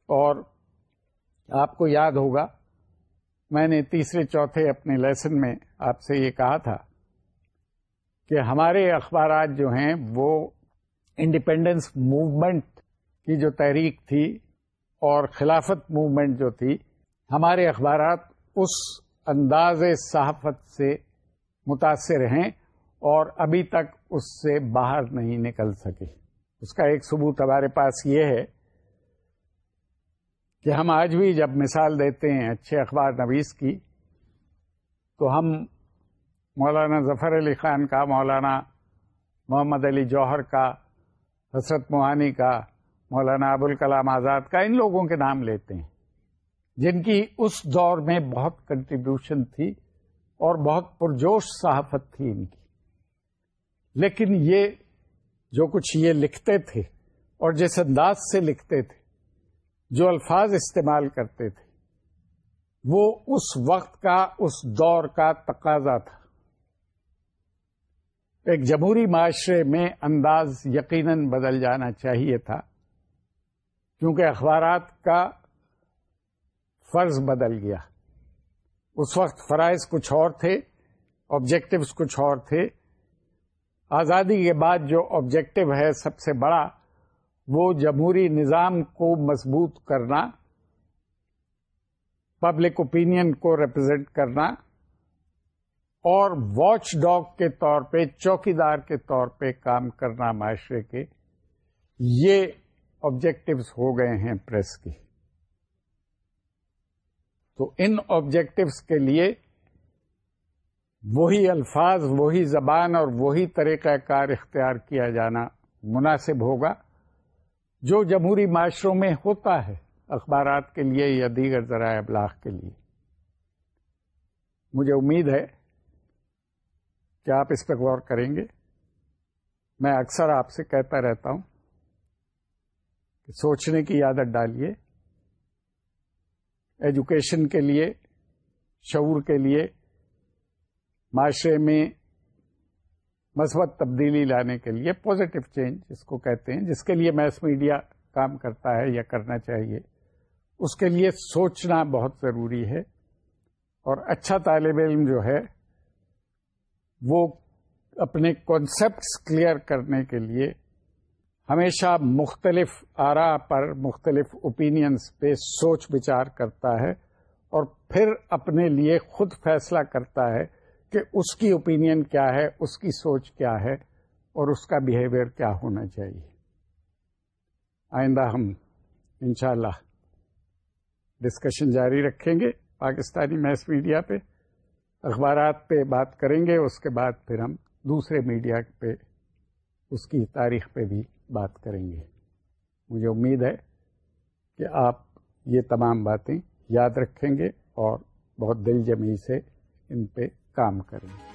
اور آپ کو یاد ہوگا، میں نے تیسرے چوتھے اپنے لیسن میں آپ سے یہ کہا تھا کہ ہمارے اخبارات جو ہیں، وہ انڈیپینڈنس موومنٹ کی جو تحریک تھی اور خلافت موومنٹ جو تھی، ہمارے اخبارات اس انداز صحافت سے متاثر ہیں اور ابھی تک اس سے باہر نہیں نکل سکے۔ اس کا ایک ثبوت ہمارے پاس یہ ہے کہ ہم آج بھی جب مثال دیتے ہیں اچھے اخبار نویس کی، تو ہم مولانا ظفر علی خان کا، مولانا محمد علی جوہر کا، حسرت موہانی کا، مولانا ابوالکلام آزاد کا، ان لوگوں کے نام لیتے ہیں، جن کی اس دور میں بہت کنٹریبیوشن تھی اور بہت پرجوش صحافت تھی ان کی۔ لیکن یہ جو کچھ یہ لکھتے تھے اور جس انداز سے لکھتے تھے جو الفاظ استعمال کرتے تھے، وہ اس وقت کا، اس دور کا تقاضا تھا۔ ایک جمہوری معاشرے میں انداز یقیناً بدل جانا چاہیے تھا، کیونکہ اخبارات کا فرض بدل گیا۔ اس وقت فرائض کچھ اور تھے آبجیکٹوس کچھ اور تھے۔ آزادی کے بعد جو آبجیکٹو ہے، سب سے بڑا وہ جمہوری نظام کو مضبوط کرنا پبلک اوپینین کو ریپرزینٹ کرنا اور واچ ڈاگ کے طور پہ، چوکیدار کے طور پہ کام کرنا معاشرے کے، یہ آبجیکٹوس ہو گئے ہیں پریس کی تو ان آبجیکٹوس کے لیے وہی الفاظ، وہی زبان اور وہی طریقہ کار اختیار کیا جانا مناسب ہوگا۔ جو جمہوری معاشروں میں ہوتا ہے، اخبارات کے لیے یا دیگر ذرائع ابلاغ کے لیے۔ مجھے امید ہے کہ آپ اس پہ غور کریں گے۔ میں اکثر آپ سے کہتا رہتا ہوں کہ سوچنے کی عادت ڈالیے۔ ایجوکیشن کے لیے، شعور کے لیے، معاشرے میں مثبت تبدیلی لانے کے لیے پازیٹو چینج جس کو کہتے ہیں، جس کے لیے میس میڈیا کام کرتا ہے یا کرنا چاہیے۔ اس کے لیے سوچنا بہت ضروری ہے۔ اور اچھا طالب علم جو ہے، وہ اپنے کانسیپٹس کلیئر کرنے کے لیے ہمیشہ مختلف آرا پر مختلف اوپینینس پہ سوچ بچار کرتا ہے اور پھر اپنے لیے خود فیصلہ کرتا ہے۔ کہ اس کی اوپینین کیا ہے، اس کی سوچ کیا ہے اور اس کا بیہیویئر کیا ہونا چاہیے۔ آئندہ ہم انشاءاللہ ڈسکشن جاری رکھیں گے پاکستانی میس میڈیا پہ، اخبارات پہ بات کریں گے، اس کے بعد پھر ہم دوسرے میڈیا پہ اس کی تاریخ پہ بھی بات کریں گے۔ مجھے امید ہے کہ آپ یہ تمام باتیں یاد رکھیں گے اور بہت دل جمی سے ان پہ کام کریں۔